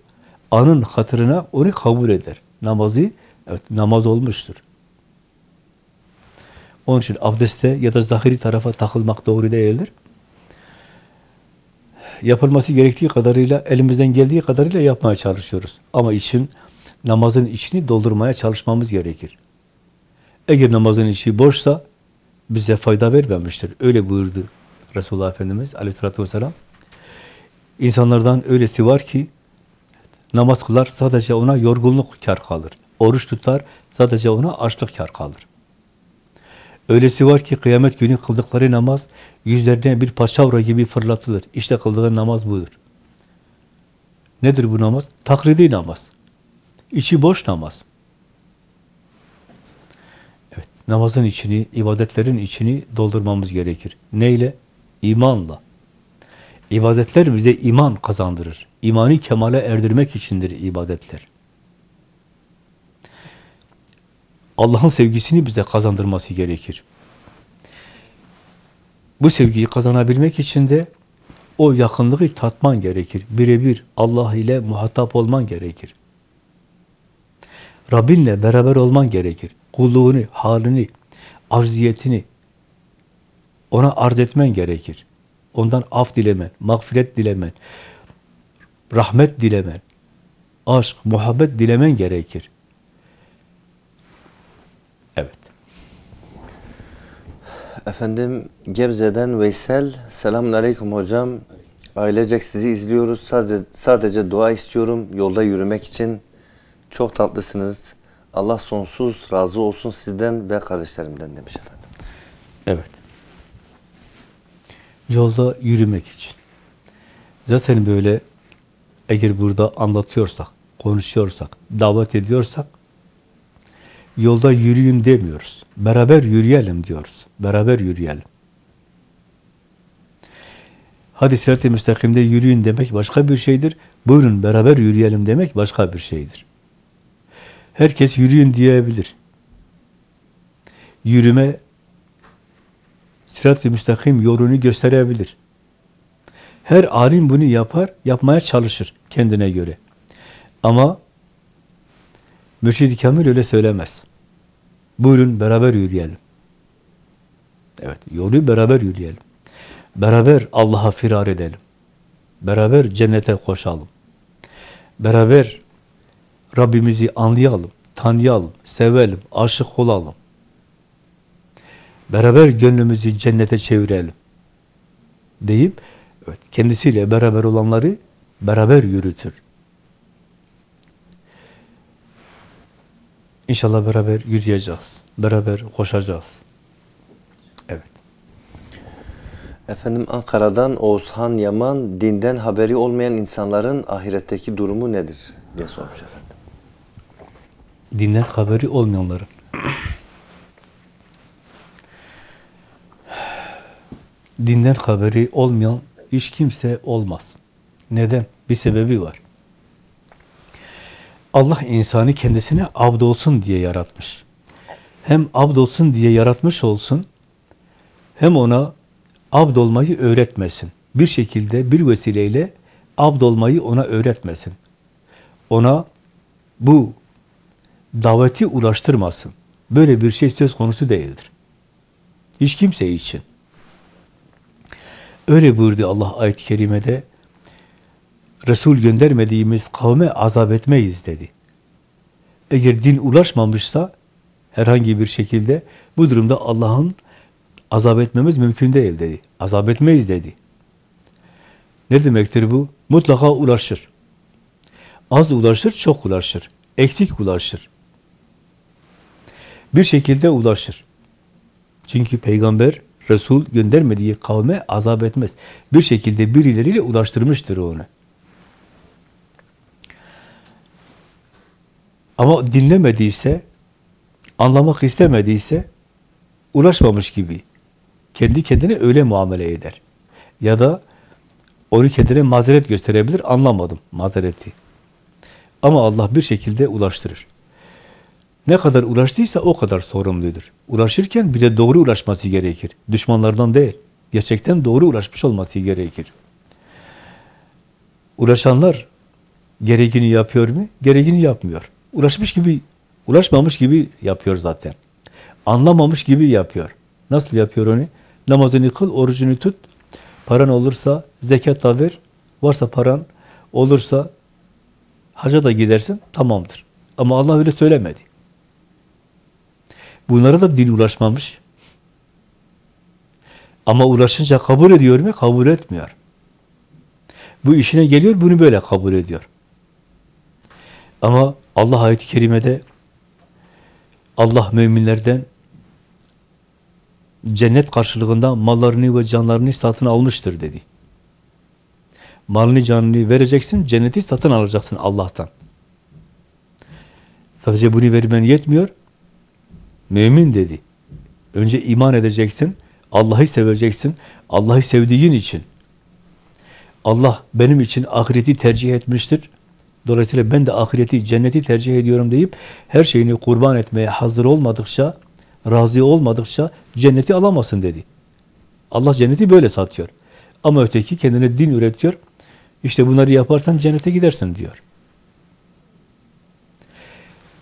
anın hatırına onu kabul eder. Namazı, evet namaz olmuştur. Onun için abdeste ya da zahiri tarafa takılmak doğru değildir. Yapılması gerektiği kadarıyla, elimizden geldiği kadarıyla yapmaya çalışıyoruz. Ama için, namazın içini doldurmaya çalışmamız gerekir. Eğer namazın içi boşsa, bize fayda vermemiştir. Öyle buyurdu Resulullah Efendimiz aleyhissalatü vesselam. İnsanlardan öylesi var ki, namaz kılar sadece ona yorgunluk kar kalır. Oruç tutar sadece ona açlık kar kalır. Öylesi var ki kıyamet günü kıldıkları namaz yüzlerine bir paçavra gibi fırlatılır. İşte kıldığı namaz budur. Nedir bu namaz? Takridi namaz. İçi boş namaz. Evet, namazın içini, ibadetlerin içini doldurmamız gerekir. Neyle? İmanla. İbadetler bize iman kazandırır. İmani kemale erdirmek içindir ibadetler. Allah'ın sevgisini bize kazandırması gerekir. Bu sevgiyi kazanabilmek için de o yakınlığı tatman gerekir. Birebir Allah ile muhatap olman gerekir. Rabbinle beraber olman gerekir. Kulluğunu, halini, arziyetini Ona arz etmen gerekir. Ondan af dilemen, mağfiret dilemen, rahmet dilemen, aşk, muhabbet dilemen gerekir. Evet. Efendim Gebze'den Veysel. Selamun Aleyküm hocam. Ailecek sizi izliyoruz. Sadece, sadece dua istiyorum yolda yürümek için. Çok tatlısınız. Allah sonsuz razı olsun sizden ve kardeşlerimden demiş efendim. Evet. Yolda yürümek için. Zaten böyle eğer burada anlatıyorsak, konuşuyorsak, davet ediyorsak yolda yürüyün demiyoruz. Beraber yürüyelim diyoruz. Beraber yürüyelim. Hadi sirat-i müstakimde yürüyün demek başka bir şeydir. Buyurun beraber yürüyelim demek başka bir şeydir. Herkes yürüyün diyebilir. Yürüme Sırat-ı müstakim yolunu gösterebilir. Her alim bunu yapar, yapmaya çalışır kendine göre. Ama Mürşid-i Kamil öyle söylemez. Buyurun beraber yürüyelim. Evet, yolu beraber yürüyelim. Beraber Allah'a firar edelim. Beraber cennete koşalım. Beraber Rabbimizi anlayalım, tanıyalım, sevelim, aşık olalım. Beraber gönlümüzü cennete çevirelim. Deyip evet, kendisiyle beraber olanları beraber yürütür. İnşallah beraber yürüyeceğiz. Beraber koşacağız. Evet. Efendim Ankara'dan Oğuzhan Yaman dinden haberi olmayan insanların ahiretteki durumu nedir diye sormuş efendim. Dinden haberi olmayanların. Dinden haberi olmayan hiç kimse olmaz. Neden? Bir sebebi var. Allah insanı kendisine abd olsun diye yaratmış. Hem abd olsun diye yaratmış olsun, hem ona abd olmayı öğretmesin. Bir şekilde, bir vesileyle abd olmayı ona öğretmesin. Ona bu daveti ulaştırmasın. Böyle bir şey söz konusu değildir. Hiç kimse için. Öyle buyurdu Allah ayet-i kerimede. Resul göndermediğimiz kavme azap etmeyiz dedi. Eğer din ulaşmamışsa herhangi bir şekilde bu durumda Allah'ın azap etmemiz mümkün değil dedi. Azap etmeyiz dedi. Ne demektir bu? Mutlaka ulaşır. Az ulaşır, çok ulaşır. Eksik ulaşır. Bir şekilde ulaşır. Çünkü peygamber, Resul göndermediği kavme azap etmez. Bir şekilde birileriyle ulaştırmıştır onu. Ama dinlemediyse, anlamak istemediyse ulaşmamış gibi. Kendi kendine öyle muamele eder. Ya da onu kendine mazeret gösterebilir, anlamadım mazereti. Ama Allah bir şekilde ulaştırır. Ne kadar ulaştıysa o kadar sorumludur. Ulaşırken bir de doğru ulaşması gerekir. Düşmanlardan değil. Gerçekten doğru ulaşmış olması gerekir. Ulaşanlar gereğini yapıyor mu? Gereğini yapmıyor. Ulaşmış gibi, ulaşmamış gibi yapıyor zaten. Anlamamış gibi yapıyor. Nasıl yapıyor onu? Namazını kıl, orucunu tut. Paran olursa zekat da ver. Varsa paran olursa haca da gidersin, tamamdır. Ama Allah öyle söylemedi. Bunlara da din ulaşmamış. Ama ulaşınca kabul ediyor mu? Kabul etmiyor. Bu işine geliyor, bunu böyle kabul ediyor. Ama Allah ayet-i kerimede Allah müminlerden cennet karşılığında mallarını ve canlarını satın almıştır dedi. Malını canını vereceksin, cenneti satın alacaksın Allah'tan. Sadece bunu vermen yetmiyor. Mümin dedi. Önce iman edeceksin, Allah'ı seveceksin, Allah'ı sevdiğin için. Allah benim için ahireti tercih etmiştir. Dolayısıyla ben de ahireti, cenneti tercih ediyorum deyip her şeyini kurban etmeye hazır olmadıkça, razı olmadıkça cenneti alamazsın dedi. Allah cenneti böyle satıyor. Ama öteki kendine din üretiyor. İşte bunları yaparsan cennete gidersin diyor.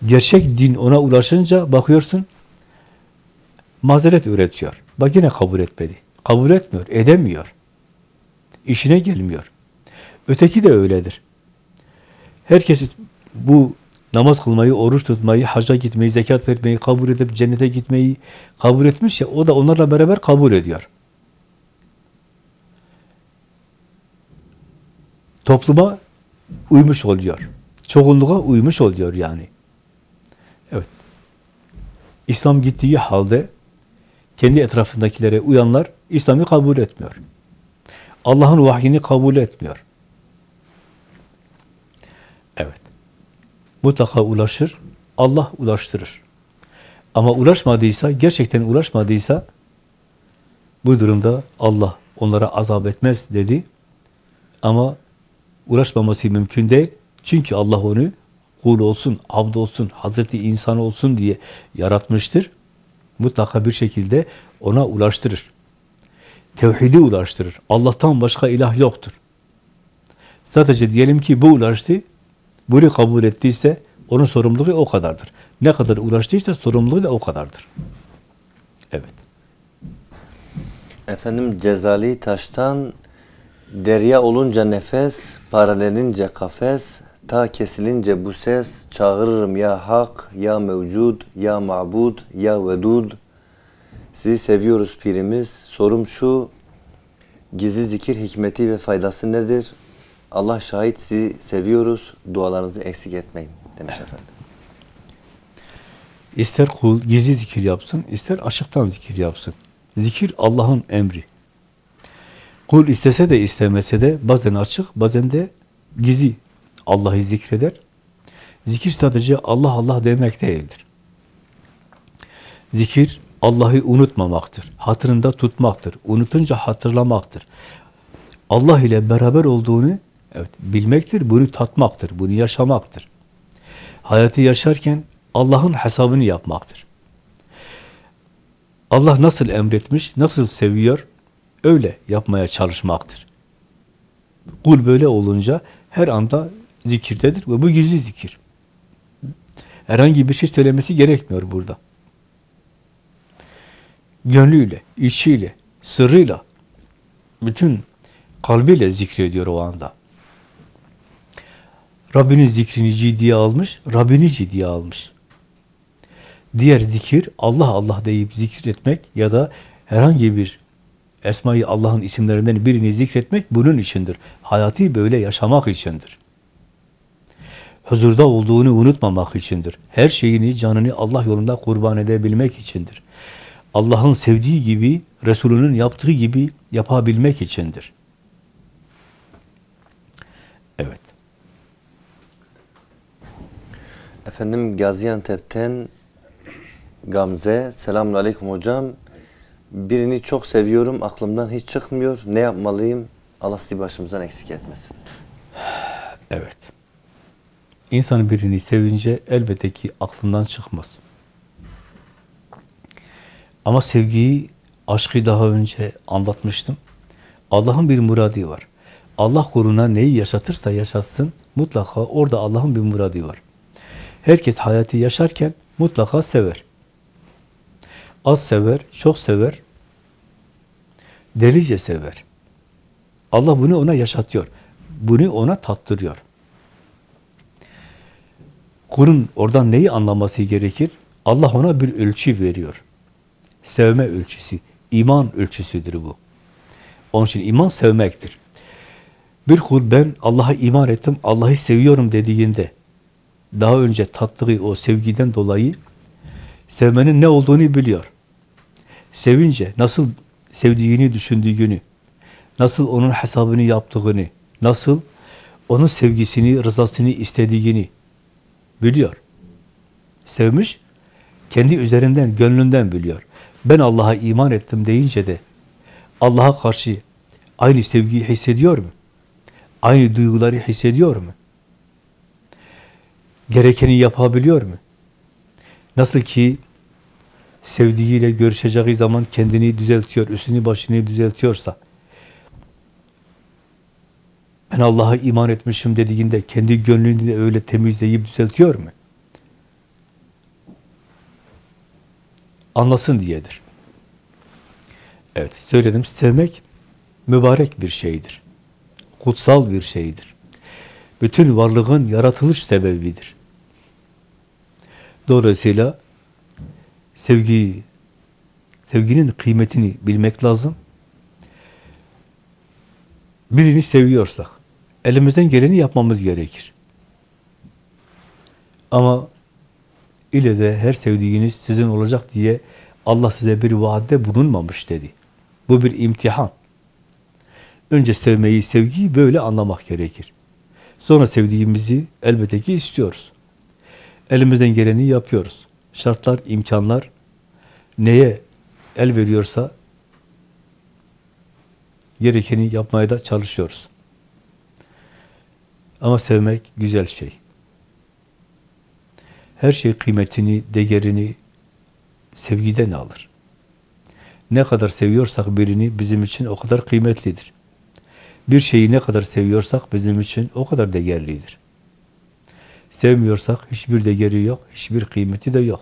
Gerçek din ona ulaşınca bakıyorsun mazeret üretiyor. Bak yine kabul etmedi. Kabul etmiyor, edemiyor. İşine gelmiyor. Öteki de öyledir. Herkes bu namaz kılmayı, oruç tutmayı, hacca gitmeyi, zekat vermeyi kabul edip cennete gitmeyi kabul etmiş ya, o da onlarla beraber kabul ediyor. Topluma uymuş oluyor. Çoğunluğa uymuş oluyor yani. Evet. İslam gittiği halde kendi etrafındakilere uyanlar İslam'ı kabul etmiyor. Allah'ın vahyini kabul etmiyor. Evet. Mutlaka ulaşır, Allah ulaştırır. Ama ulaşmadıysa, gerçekten ulaşmadıysa bu durumda Allah onlara azap etmez dedi. Ama ulaşmaması mümkün değil. Çünkü Allah onu kul olsun, abd olsun, Hazreti insan olsun diye yaratmıştır. Mutlaka bir şekilde ona ulaştırır. Tevhidi ulaştırır. Allah'tan başka ilah yoktur. Sadece diyelim ki bu ulaştı, bunu kabul ettiyse onun sorumluluğu o kadardır. Ne kadar ulaştıysa sorumluluğu da o kadardır. Evet. Efendim cezali taştan derya olunca nefes, paralelince kafes, ta kesilince bu ses, çağırırım ya hak, ya mevcud, ya ma'bud, ya vedud. Sizi seviyoruz pirimiz. Sorum şu, gizli zikir hikmeti ve faydası nedir? Allah şahit sizi seviyoruz, dualarınızı eksik etmeyin demiş efendim. İster kul gizli zikir yapsın, ister açıktan zikir yapsın. Zikir Allah'ın emri. Kul istese de istemese de bazen açık, bazen de gizli Allah'ı zikreder. Zikir sadece Allah Allah demek değildir. Zikir Allah'ı unutmamaktır. Hatırında tutmaktır. Unutunca hatırlamaktır. Allah ile beraber olduğunu evet bilmektir, bunu tatmaktır, bunu yaşamaktır. Hayatı yaşarken Allah'ın hesabını yapmaktır. Allah nasıl emretmiş, nasıl seviyor, öyle yapmaya çalışmaktır. Kul böyle olunca her anda zikirdedir ve bu gizli zikir. Herhangi bir şey söylemesi gerekmiyor burada. Gönlüyle, içiyle, sırrıyla, bütün kalbiyle zikrediyor o anda. Rabbinin zikrini ciddiye almış, Rabbini ciddiye almış. Diğer zikir, Allah Allah deyip zikretmek ya da herhangi bir Esma-i Allah'ın isimlerinden birini zikretmek bunun içindir. Hayatı böyle yaşamak içindir. Huzurda olduğunu unutmamak içindir. Her şeyini, canını Allah yolunda kurban edebilmek içindir. Allah'ın sevdiği gibi, Resulünün yaptığı gibi yapabilmek içindir. Evet. Efendim Gaziantep'ten Gamze. Selamun Aleyküm hocam. Birini çok seviyorum. Aklımdan hiç çıkmıyor. Ne yapmalıyım? Allah sizi başımızdan eksik etmesin. Evet. İnsan birini sevince elbette ki aklından çıkmaz. Ama sevgiyi, aşkı daha önce anlatmıştım. Allah'ın bir muradı var. Allah kuruna neyi yaşatırsa yaşatsın, mutlaka orada Allah'ın bir muradı var. Herkes hayatı yaşarken mutlaka sever. Az sever, çok sever, delice sever. Allah bunu ona yaşatıyor. Bunu ona tattırıyor. Kulun oradan neyi anlaması gerekir? Allah ona bir ölçü veriyor. Sevme ölçüsü, iman ölçüsüdür bu. Onun için iman sevmektir. Bir kul ben Allah'a iman ettim, Allah'ı seviyorum dediğinde daha önce tattığı o sevgiden dolayı sevmenin ne olduğunu biliyor. Sevince nasıl sevdiğini düşündüğünü, nasıl onun hesabını yaptığını, nasıl onun sevgisini, rızasını istediğini biliyor. Sevmiş, kendi üzerinden, gönlünden biliyor. Ben Allah'a iman ettim deyince de Allah'a karşı aynı sevgiyi hissediyor mu? Aynı duyguları hissediyor mu? Gerekeni yapabiliyor mu? Nasıl ki sevdiğiyle görüşeceği zaman kendini düzeltiyor, üstünü başını düzeltiyorsa, ben Allah'a iman etmişim dediğinde kendi gönlünü de öyle temizleyip düzeltiyor mu? Anlasın diyedir. Evet, söyledim. Sevmek mübarek bir şeydir. Kutsal bir şeydir. Bütün varlığın yaratılış sebebidir. Dolayısıyla sevgi, sevginin kıymetini bilmek lazım. Birini seviyorsak, elimizden geleni yapmamız gerekir. Ama ile de her sevdiğiniz sizin olacak diye Allah size bir vaatte bulunmamış dedi. Bu bir imtihan. Önce sevmeyi, sevgiyi böyle anlamak gerekir. Sonra sevdiğimizi elbette ki istiyoruz. Elimizden geleni yapıyoruz. Şartlar, imkanlar neye el veriyorsa gerekeni yapmaya da çalışıyoruz. Ama sevmek güzel şey. Her şey kıymetini, değerini sevgiden alır. Ne kadar seviyorsak birini bizim için o kadar kıymetlidir. Bir şeyi ne kadar seviyorsak bizim için o kadar değerlidir. Sevmiyorsak hiçbir değeri yok, hiçbir kıymeti de yok.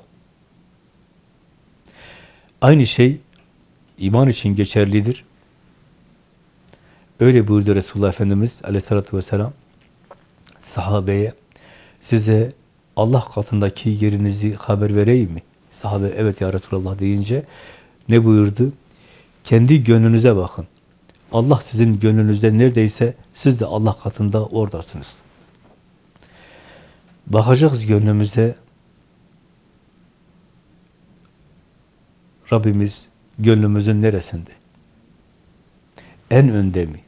Aynı şey iman için geçerlidir. Öyle buyurdu Resulullah Efendimiz aleyhissalatü vesselam sahabeye size Allah katındaki yerinizi haber vereyim mi? Sahabe evet ya Resulallah deyince ne buyurdu? Kendi gönlünüze bakın. Allah sizin gönlünüzde neredeyse siz de Allah katında oradasınız. Bakacağız gönlümüze Rabbimiz gönlümüzün neresinde? En önde mi?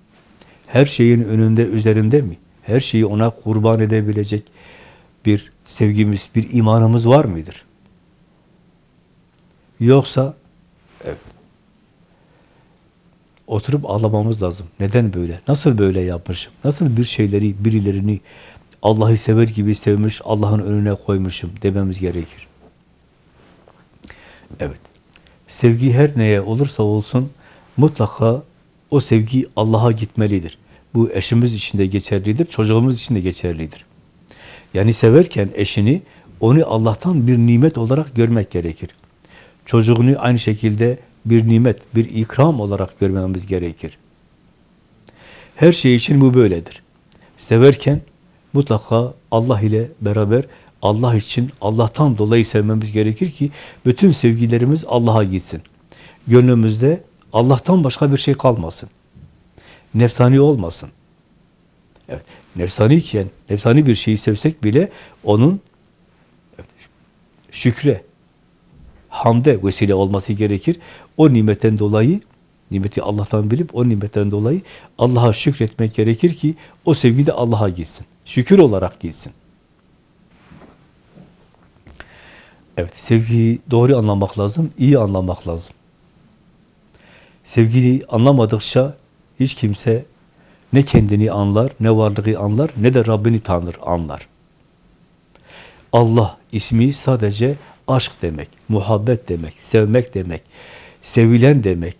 Her şeyin önünde, üzerinde mi? Her şeyi ona kurban edebilecek bir sevgimiz, bir imanımız var mıdır? Yoksa evet, oturup ağlamamız lazım. Neden böyle? Nasıl böyle yapmışım? Nasıl bir şeyleri, birilerini Allah'ı sever gibi sevmiş, Allah'ın önüne koymuşum dememiz gerekir. Evet. Sevgi her neye olursa olsun mutlaka o sevgi Allah'a gitmelidir. Bu eşimiz için de geçerlidir, çocuğumuz için de geçerlidir. Yani severken eşini onu Allah'tan bir nimet olarak görmek gerekir. Çocuğunu aynı şekilde bir nimet, bir ikram olarak görmemiz gerekir. Her şey için bu böyledir. Severken mutlaka Allah ile beraber Allah için, Allah'tan dolayı sevmemiz gerekir ki bütün sevgilerimiz Allah'a gitsin. Gönlümüzde Allah'tan başka bir şey kalmasın. Nefsani olmasın. Evet, nefsaniyken, nefsani bir şeyi sevsek bile onun şükre, hamde vesile olması gerekir. O nimetten dolayı, nimeti Allah'tan bilip o nimetten dolayı Allah'a şükretmek gerekir ki o sevgi de Allah'a gitsin. Şükür olarak gitsin. Evet, sevgiyi doğru anlamak lazım, iyi anlamak lazım. Sevgiyi anlamadıkça hiç kimse ne kendini anlar, ne varlığı anlar, ne de Rabbini tanır, anlar. Allah ismi sadece aşk demek, muhabbet demek, sevmek demek, sevilen demek,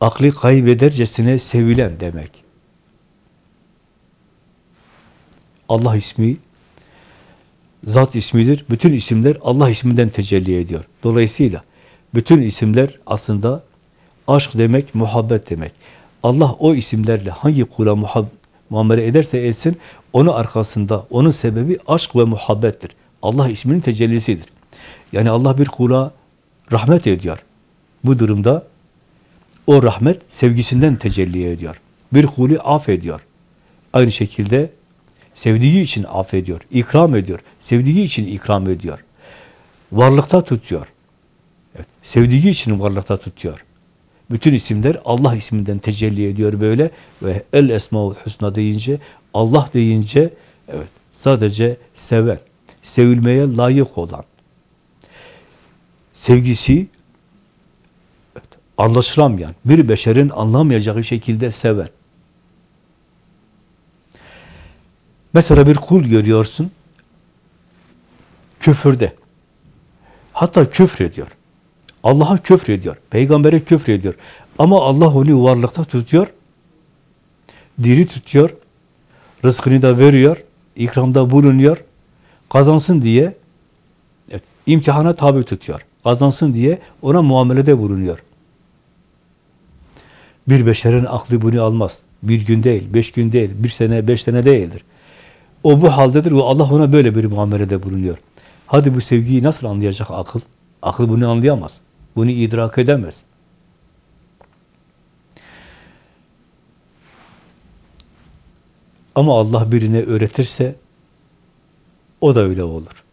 aklı kaybedercesine sevilen demek. Allah ismi zat ismidir. Bütün isimler Allah isminden tecelli ediyor. Dolayısıyla bütün isimler aslında aşk demek, muhabbet demek. Allah o isimlerle hangi kula muamele ederse etsin, onun arkasında, onun sebebi aşk ve muhabbettir. Allah isminin tecellisidir. Yani Allah bir kula rahmet ediyor. Bu durumda o rahmet sevgisinden tecelli ediyor. Bir kulü affediyor. Aynı şekilde sevdiği için affediyor, ikram ediyor. Sevdiği için ikram ediyor. Varlıkta tutuyor. Evet, sevdiği için varlıkta tutuyor. Bütün isimler Allah isminden tecelli ediyor böyle ve el esmaul husna deyince Allah deyince evet sadece seven, sevilmeye layık olan sevgisi evet, anlaşılamayan, bir beşerin anlamayacağı şekilde seven. Mesela bir kul görüyorsun küfürde. Hatta küfür ediyor. Allah'a küfür ediyor. Peygambere küfür ediyor. Ama Allah onu varlıkta tutuyor. Diri tutuyor. Rızkını da veriyor. ikramda bulunuyor. Kazansın diye evet, imtihana tabi tutuyor. Kazansın diye ona muamelede bulunuyor. Bir beşerin aklı bunu almaz. Bir gün değil, beş gün değil, bir sene, beş sene değildir. O bu haldedir ve Allah ona böyle bir muamelede bulunuyor. Hadi bu sevgiyi nasıl anlayacak akıl? Akıl bunu anlayamaz. Bunu idrak edemez. Ama Allah birine öğretirse o da öyle olur.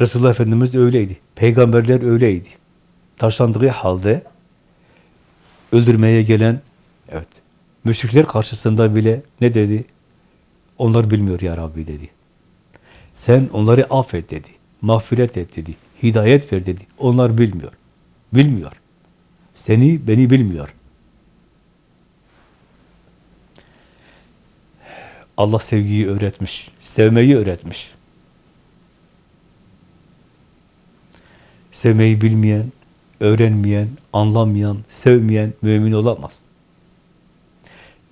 Resulullah Efendimiz öyleydi. Peygamberler öyleydi. Taşlandığı halde öldürmeye gelen evet müşrikler karşısında bile ne dedi? Onlar bilmiyor ya Rabbi dedi. Sen onları affet dedi. Mağfiret et dedi. Hidayet ver dedi. Onlar bilmiyor. Bilmiyor. Seni, beni bilmiyor. Allah sevgiyi öğretmiş. Sevmeyi öğretmiş. Sevmeyi bilmeyen, öğrenmeyen, anlamayan, sevmeyen mümin olamaz.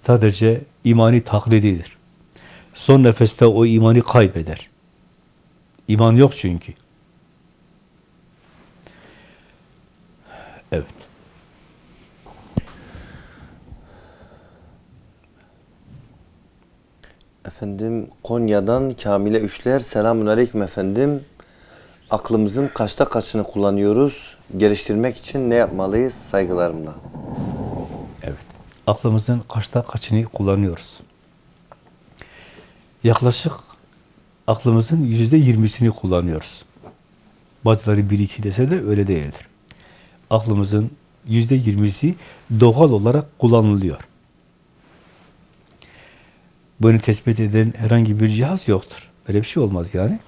Sadece imani taklididir. Son nefeste o imanı kaybeder. İman yok çünkü. Evet. Efendim Konya'dan Kamile Üçler. Selamun Aleyküm efendim. Aklımızın kaçta kaçını kullanıyoruz? Geliştirmek için ne yapmalıyız? Saygılarımla. Evet. Aklımızın kaçta kaçını kullanıyoruz? Yaklaşık aklımızın yüzde yirmisini kullanıyoruz. Bazıları bir iki dese de öyle değildir. Aklımızın yüzde yirmisi doğal olarak kullanılıyor. Bunu tespit eden herhangi bir cihaz yoktur. Böyle bir şey olmaz yani.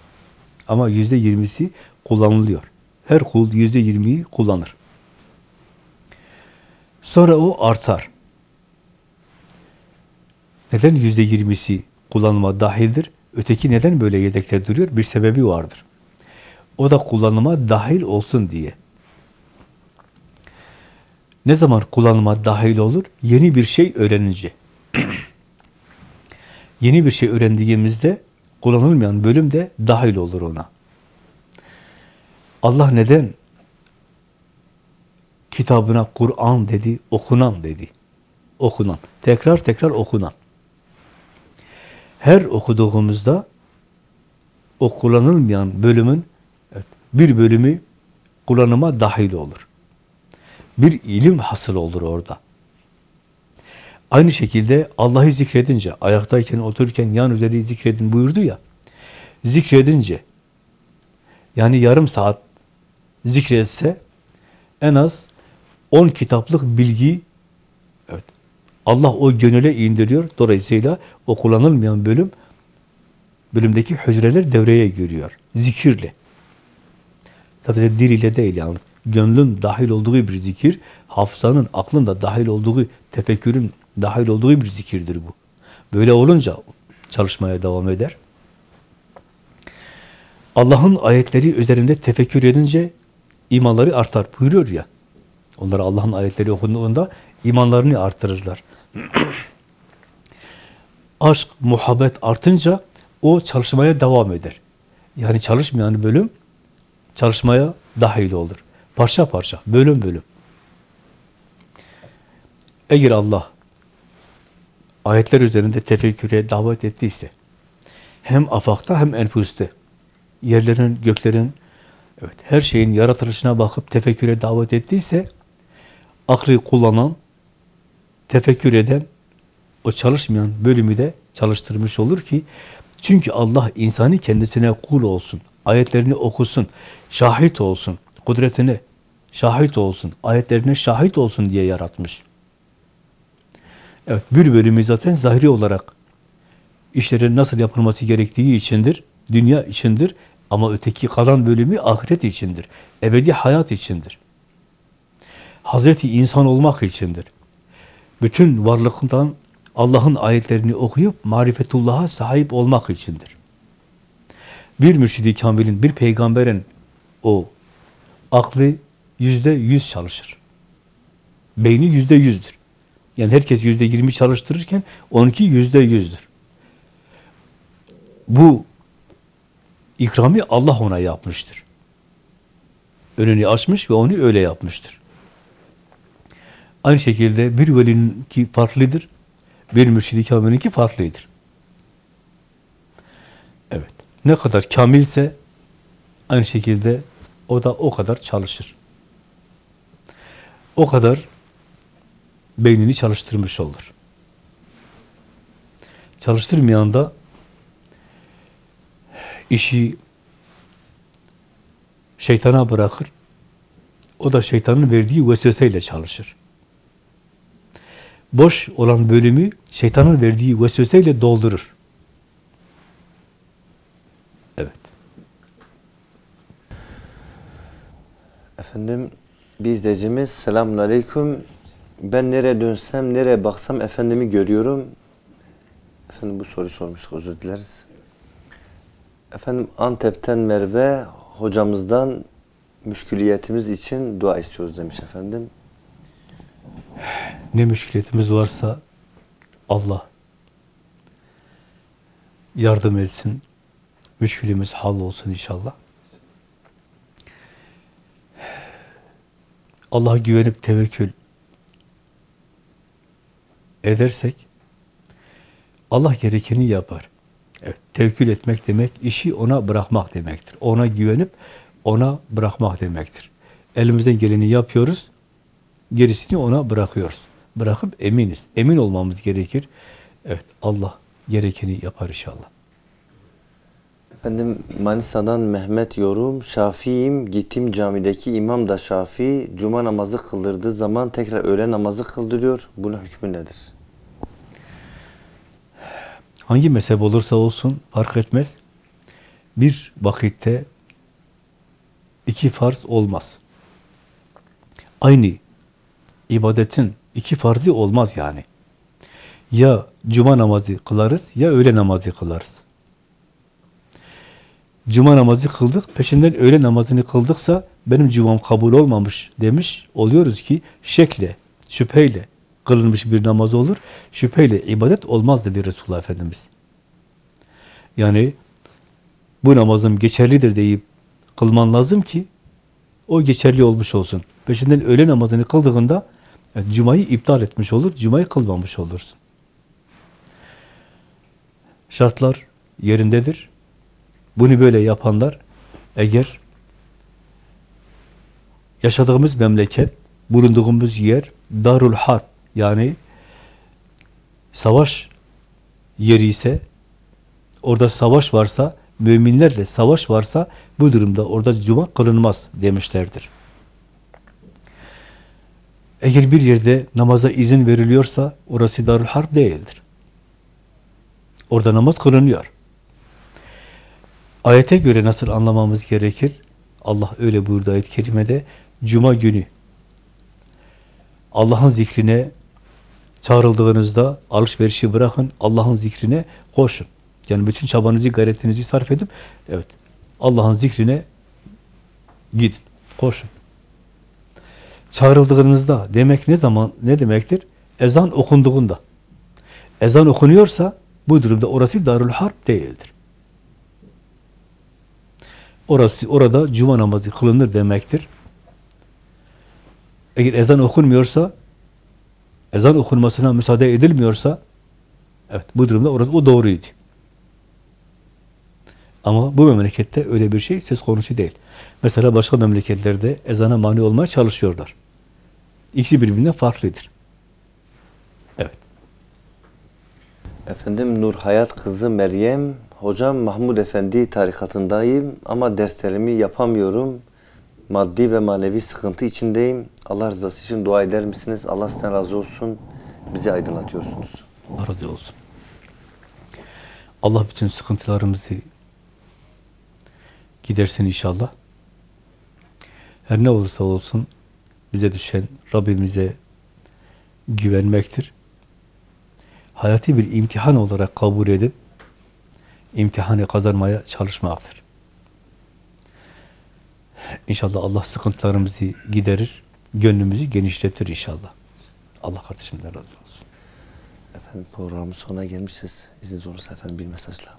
Ama yüzde yirmisi kullanılıyor. Her kul yüzde yirmiyi kullanır. Sonra o artar. Neden yüzde yirmisi kullanıma dahildir? Öteki neden böyle yedekte duruyor? Bir sebebi vardır. O da kullanıma dahil olsun diye. Ne zaman kullanıma dahil olur? Yeni bir şey öğrenince. Yeni bir şey öğrendiğimizde kullanılmayan bölüm de dahil olur ona. Allah neden kitabına Kur'an dedi, okunan dedi. Okunan. Tekrar tekrar okunan. Her okuduğumuzda o kullanılmayan bölümün bir bölümü kullanıma dahil olur. Bir ilim hasıl olur orada. Aynı şekilde Allah'ı zikredince, ayaktayken, otururken yan üzeri zikredin buyurdu ya, zikredince, yani yarım saat zikretse en az 10 kitaplık bilgi Allah o gönüle indiriyor. Dolayısıyla o kullanılmayan bölüm bölümdeki hücreler devreye giriyor. Zikirle. Sadece dil ile değil yalnız. Gönlün dahil olduğu bir zikir, hafızanın, aklın da dahil olduğu, tefekkürün dahil olduğu bir zikirdir bu. Böyle olunca çalışmaya devam eder. Allah'ın ayetleri üzerinde tefekkür edince imanları artar buyuruyor ya. Onlara Allah'ın ayetleri okunduğunda imanlarını artırırlar. Aşk, muhabbet artınca o çalışmaya devam eder. Yani çalışmayan bölüm çalışmaya dahil olur. Parça parça, bölüm bölüm. Eğer Allah ayetler üzerinde tefekküre davet ettiyse hem afakta hem enfüste yerlerin, göklerin evet her şeyin yaratılışına bakıp tefekküre davet ettiyse aklı kullanan, tefekkür eden o çalışmayan bölümü de çalıştırmış olur ki çünkü Allah insanı kendisine kul olsun, ayetlerini okusun, şahit olsun, kudretine şahit olsun, ayetlerine şahit olsun diye yaratmış. Evet, bir bölümü zaten zahiri olarak işlerin nasıl yapılması gerektiği içindir, dünya içindir ama öteki kalan bölümü ahiret içindir, ebedi hayat içindir. Hazreti insan olmak içindir. Bütün varlıktan Allah'ın ayetlerini okuyup marifetullah'a sahip olmak içindir. Bir mürşidi kamilin, bir peygamberin o aklı yüzde yüz çalışır. Beyni yüzde yüzdür. Yani herkes yüzde yirmi çalıştırırken onunki yüzde yüzdür. Bu ikrami Allah ona yapmıştır. Önünü açmış ve onu öyle yapmıştır. Aynı şekilde bir velininki farklıdır, bir mürşid-i kamilinki farklıdır. Evet. Ne kadar kamilse aynı şekilde o da o kadar çalışır. O kadar beynini çalıştırmış olur. Çalıştırmayan da işi şeytana bırakır. O da şeytanın verdiği vesveseyle çalışır. Boş olan bölümü şeytanın verdiği vesveseyle doldurur. Evet. Efendim bir izleyicimiz selamun aleyküm. Ben nereye dönsem, nereye baksam Efendim'i görüyorum. Efendim bu soruyu sormuştuk, özür dileriz. Efendim Antep'ten Merve hocamızdan müşküliyetimiz için dua istiyoruz demiş efendim. Ne müşkiletimiz varsa Allah yardım etsin. Müşkülümüz hallolsun inşallah. Allah'a güvenip tevekkül edersek Allah gerekeni yapar. Evet, tevekkül etmek demek, işi ona bırakmak demektir. Ona güvenip ona bırakmak demektir. Elimizden geleni yapıyoruz, gerisini ona bırakıyoruz. Bırakıp eminiz. Emin olmamız gerekir. Evet, Allah gerekeni yapar inşallah. Efendim Manisa'dan Mehmet Yorum, Şafiiyim, gittim camideki imam da Şafii, cuma namazı kıldırdığı zaman tekrar öğle namazı kıldırıyor. Bunun hükmü nedir? Hangi mezhep olursa olsun fark etmez. Bir vakitte iki farz olmaz. Aynı ibadetin iki farzı olmaz yani. Ya cuma namazı kılarız ya öğle namazı kılarız. Cuma namazı kıldık, peşinden öğle namazını kıldıksa benim cumam kabul olmamış demiş oluyoruz ki şekle, şüpheyle kılınmış bir namaz olur. Şüpheyle ibadet olmaz dedi Resulullah Efendimiz. Yani bu namazım geçerlidir deyip kılman lazım ki o geçerli olmuş olsun. Peşinden öğle namazını kıldığında evet, cumayı iptal etmiş olur, cumayı kılmamış olursun. Şartlar yerindedir. Bunu böyle yapanlar eğer yaşadığımız memleket, bulunduğumuz yer Darul Harp yani savaş yeri ise orada savaş varsa, müminlerle savaş varsa bu durumda orada cuma kılınmaz demişlerdir. Eğer bir yerde namaza izin veriliyorsa orası Darul Harp değildir. Orada namaz kılınıyor. Ayete göre nasıl anlamamız gerekir? Allah öyle buyurdu ayet-i kerimede. Cuma günü Allah'ın zikrine çağrıldığınızda alışverişi bırakın, Allah'ın zikrine koşun. Yani bütün çabanızı, gayretinizi sarf edip evet Allah'ın zikrine gidin, koşun. Çağrıldığınızda demek ne zaman ne demektir? Ezan okunduğunda. Ezan okunuyorsa bu durumda orası Darül Harp değildir. Orası orada cuma namazı kılınır demektir. Eğer ezan okunmuyorsa, ezan okunmasına müsaade edilmiyorsa, evet bu durumda orada o doğruydu. Ama bu memlekette öyle bir şey söz konusu değil. Mesela başka memleketlerde ezana mani olmaya çalışıyorlar. İkisi birbirinden farklıdır. Evet. Efendim Nur Hayat kızı Meryem, hocam Mahmud Efendi tarikatındayım ama derslerimi yapamıyorum. Maddi ve manevi sıkıntı içindeyim. Allah rızası için dua eder misiniz? Allah sizden razı olsun. Bizi aydınlatıyorsunuz. Allah razı olsun. Allah bütün sıkıntılarımızı gidersin inşallah. Her ne olursa olsun bize düşen Rabbimize güvenmektir. Hayati bir imtihan olarak kabul edip imtihanı kazanmaya çalışmaktır. İnşallah Allah sıkıntılarımızı giderir, gönlümüzü genişletir inşallah. Allah kardeşimden razı olsun. Efendim programın sonuna gelmişiz. İzniniz olursa efendim bir mesajla.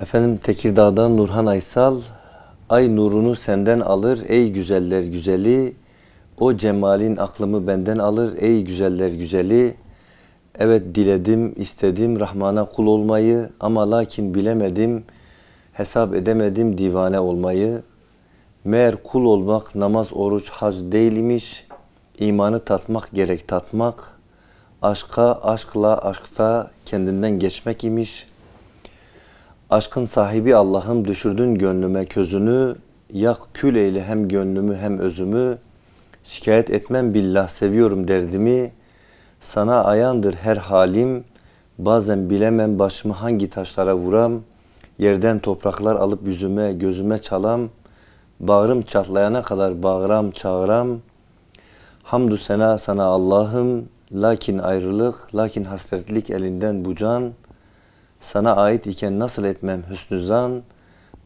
Efendim Tekirdağ'dan Nurhan Aysal, Ay nurunu senden alır ey güzeller güzeli. O cemalin aklımı benden alır ey güzeller güzeli. Evet diledim, istedim Rahman'a kul olmayı ama lakin bilemedim, hesap edemedim divane olmayı. Meğer kul olmak namaz, oruç, hac değilmiş, imanı tatmak gerek tatmak, aşka, aşkla, aşkta kendinden geçmek imiş. Aşkın sahibi Allah'ım düşürdün gönlüme közünü, yak kül eyle hem gönlümü hem özümü, şikayet etmem billah seviyorum derdimi, sana ayandır her halim, bazen bilemem başımı hangi taşlara vuram, yerden topraklar alıp yüzüme gözüme çalam, bağrım çatlayana kadar bağıram çağıram, hamdü sena sana Allah'ım, lakin ayrılık, lakin hasretlik elinden bu can, sana ait iken nasıl etmem hüsnü zan,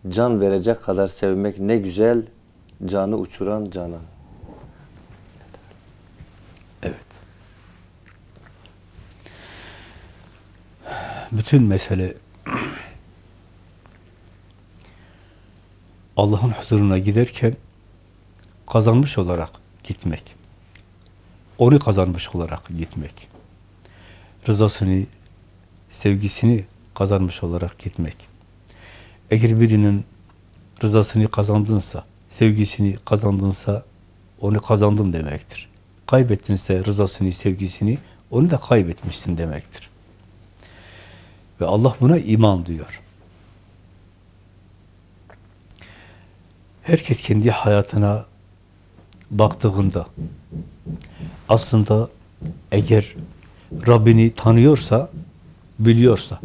can verecek kadar sevmek ne güzel, canı uçuran canan. Evet. Bütün mesele Allah'ın huzuruna giderken kazanmış olarak gitmek. Onu kazanmış olarak gitmek. Rızasını, sevgisini kazanmış olarak gitmek. Eğer birinin rızasını kazandınsa, sevgisini kazandınsa onu kazandım demektir. Kaybettinse rızasını, sevgisini onu da kaybetmişsin demektir. Ve Allah buna iman diyor. Herkes kendi hayatına baktığında aslında eğer Rabbini tanıyorsa, biliyorsa,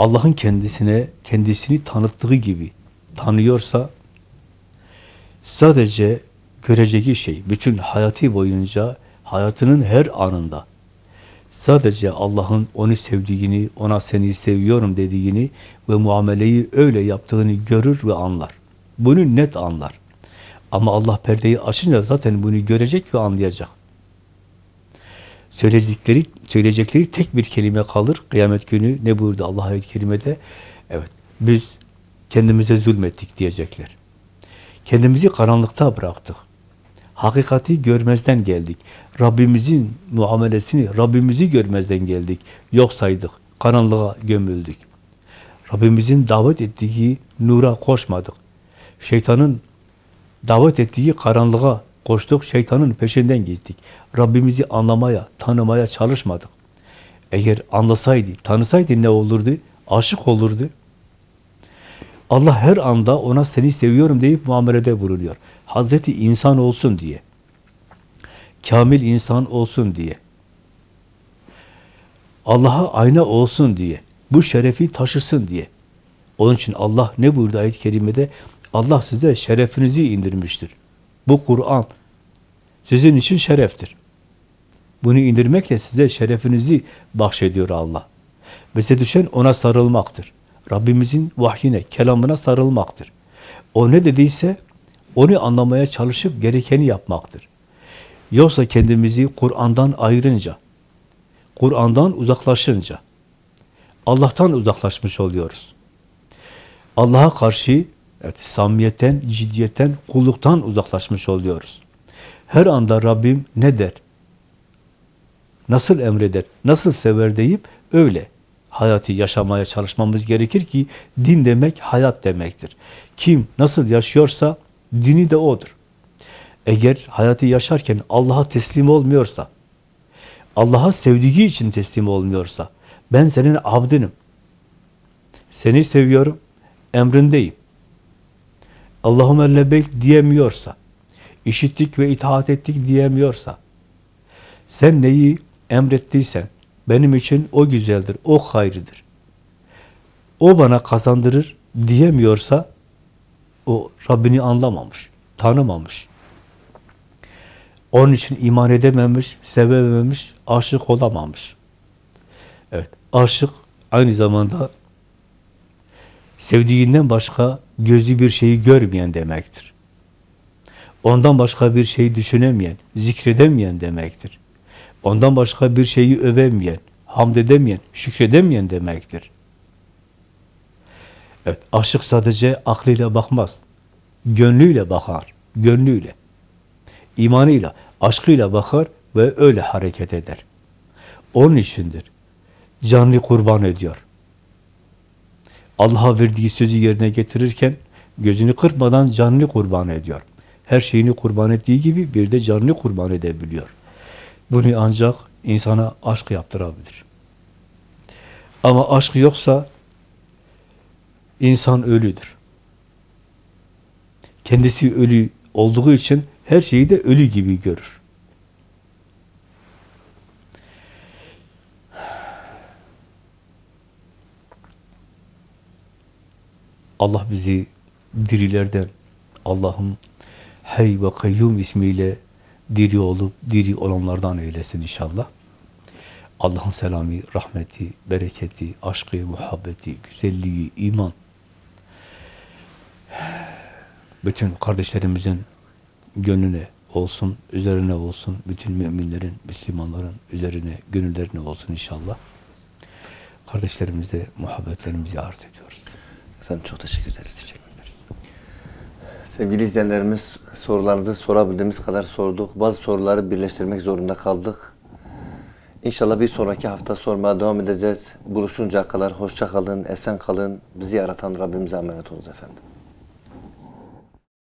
Allah'ın kendisine, kendisini tanıttığı gibi tanıyorsa, sadece göreceği şey, bütün hayatı boyunca, hayatının her anında, sadece Allah'ın onu sevdiğini, ona seni seviyorum dediğini ve muameleyi öyle yaptığını görür ve anlar. Bunu net anlar. Ama Allah perdeyi açınca zaten bunu görecek ve anlayacak. Söyleyecekleri, söyleyecekleri tek bir kelime kalır. Kıyamet günü ne buyurdu Allah ayet-i? Evet, biz kendimize zulmettik diyecekler. Kendimizi karanlıkta bıraktık. Hakikati görmezden geldik. Rabbimizin muamelesini, Rabbimizi görmezden geldik. Yok saydık. Karanlığa gömüldük. Rabbimizin davet ettiği nura koşmadık. Şeytanın davet ettiği karanlığa koştuk, şeytanın peşinden gittik. Rabbimizi anlamaya, tanımaya çalışmadık. Eğer anlasaydı, tanısaydı ne olurdu? Aşık olurdu. Allah her anda ona seni seviyorum deyip muamelede bulunuyor. Hazreti insan olsun diye. Kamil insan olsun diye. Allah'a ayna olsun diye. Bu şerefi taşısın diye. Onun için Allah ne buyurdu ayet-i kerimede? Allah size şerefinizi indirmiştir. Bu Kur'an sizin için şereftir. Bunu indirmekle size şerefinizi bahşediyor Allah. Bize düşen ona sarılmaktır. Rabbimizin vahyine, kelamına sarılmaktır. O ne dediyse onu anlamaya çalışıp gerekeni yapmaktır. Yoksa kendimizi Kur'an'dan ayırınca, Kur'an'dan uzaklaşınca, Allah'tan uzaklaşmış oluyoruz. Allah'a karşı evet, samimiyetten, ciddiyetten, kulluktan uzaklaşmış oluyoruz. Her anda Rabbim ne der? Nasıl emreder? Nasıl sever deyip öyle hayatı yaşamaya çalışmamız gerekir ki din demek hayat demektir. Kim nasıl yaşıyorsa dini de odur. Eğer hayatı yaşarken Allah'a teslim olmuyorsa, Allah'a sevdiği için teslim olmuyorsa, ben senin abdinim, seni seviyorum, emrindeyim. Allahümme lebeyk diyemiyorsa, işittik ve itaat ettik diyemiyorsa, sen neyi emrettiysen, benim için o güzeldir, o hayrıdır. O bana kazandırır diyemiyorsa, o Rabbini anlamamış, tanımamış. Onun için iman edememiş, sevememiş, aşık olamamış. Evet, aşık aynı zamanda sevdiğinden başka gözü bir şeyi görmeyen demektir. Ondan başka bir şeyi düşünemeyen, zikredemeyen demektir. Ondan başka bir şeyi övemeyen, hamd edemeyen, şükredemeyen demektir. Evet, aşık sadece aklıyla bakmaz. Gönlüyle bakar. Gönlüyle. imanıyla, aşkıyla bakar ve öyle hareket eder. Onun içindir. Canlı kurban ediyor. Allah'a verdiği sözü yerine getirirken gözünü kırpmadan canlı kurban ediyor. Her şeyini kurban ettiği gibi bir de canlı kurban edebiliyor. Bunu ancak insana aşk yaptırabilir. Ama aşk yoksa insan ölüdür. Kendisi ölü olduğu için her şeyi de ölü gibi görür. Allah bizi dirilerden, Allah'ın Hey ve Kayyum ismiyle diri olup diri olanlardan eylesin inşallah. Allah'ın selamı, rahmeti, bereketi, aşkı, muhabbeti, güzelliği, iman. Bütün kardeşlerimizin gönlüne olsun, üzerine olsun, bütün müminlerin, Müslümanların üzerine, gönüllerine olsun inşallah. Kardeşlerimize muhabbetlerimizi ediyoruz. Efendim çok teşekkür ederiz. Sevgili izleyenlerimiz sorularınızı sorabildiğimiz kadar sorduk. Bazı soruları birleştirmek zorunda kaldık. İnşallah bir sonraki hafta sormaya devam edeceğiz. Buluşuncaya kadar hoşça kalın, esen kalın. Bizi yaratan Rabbimize emanet olunuz efendim.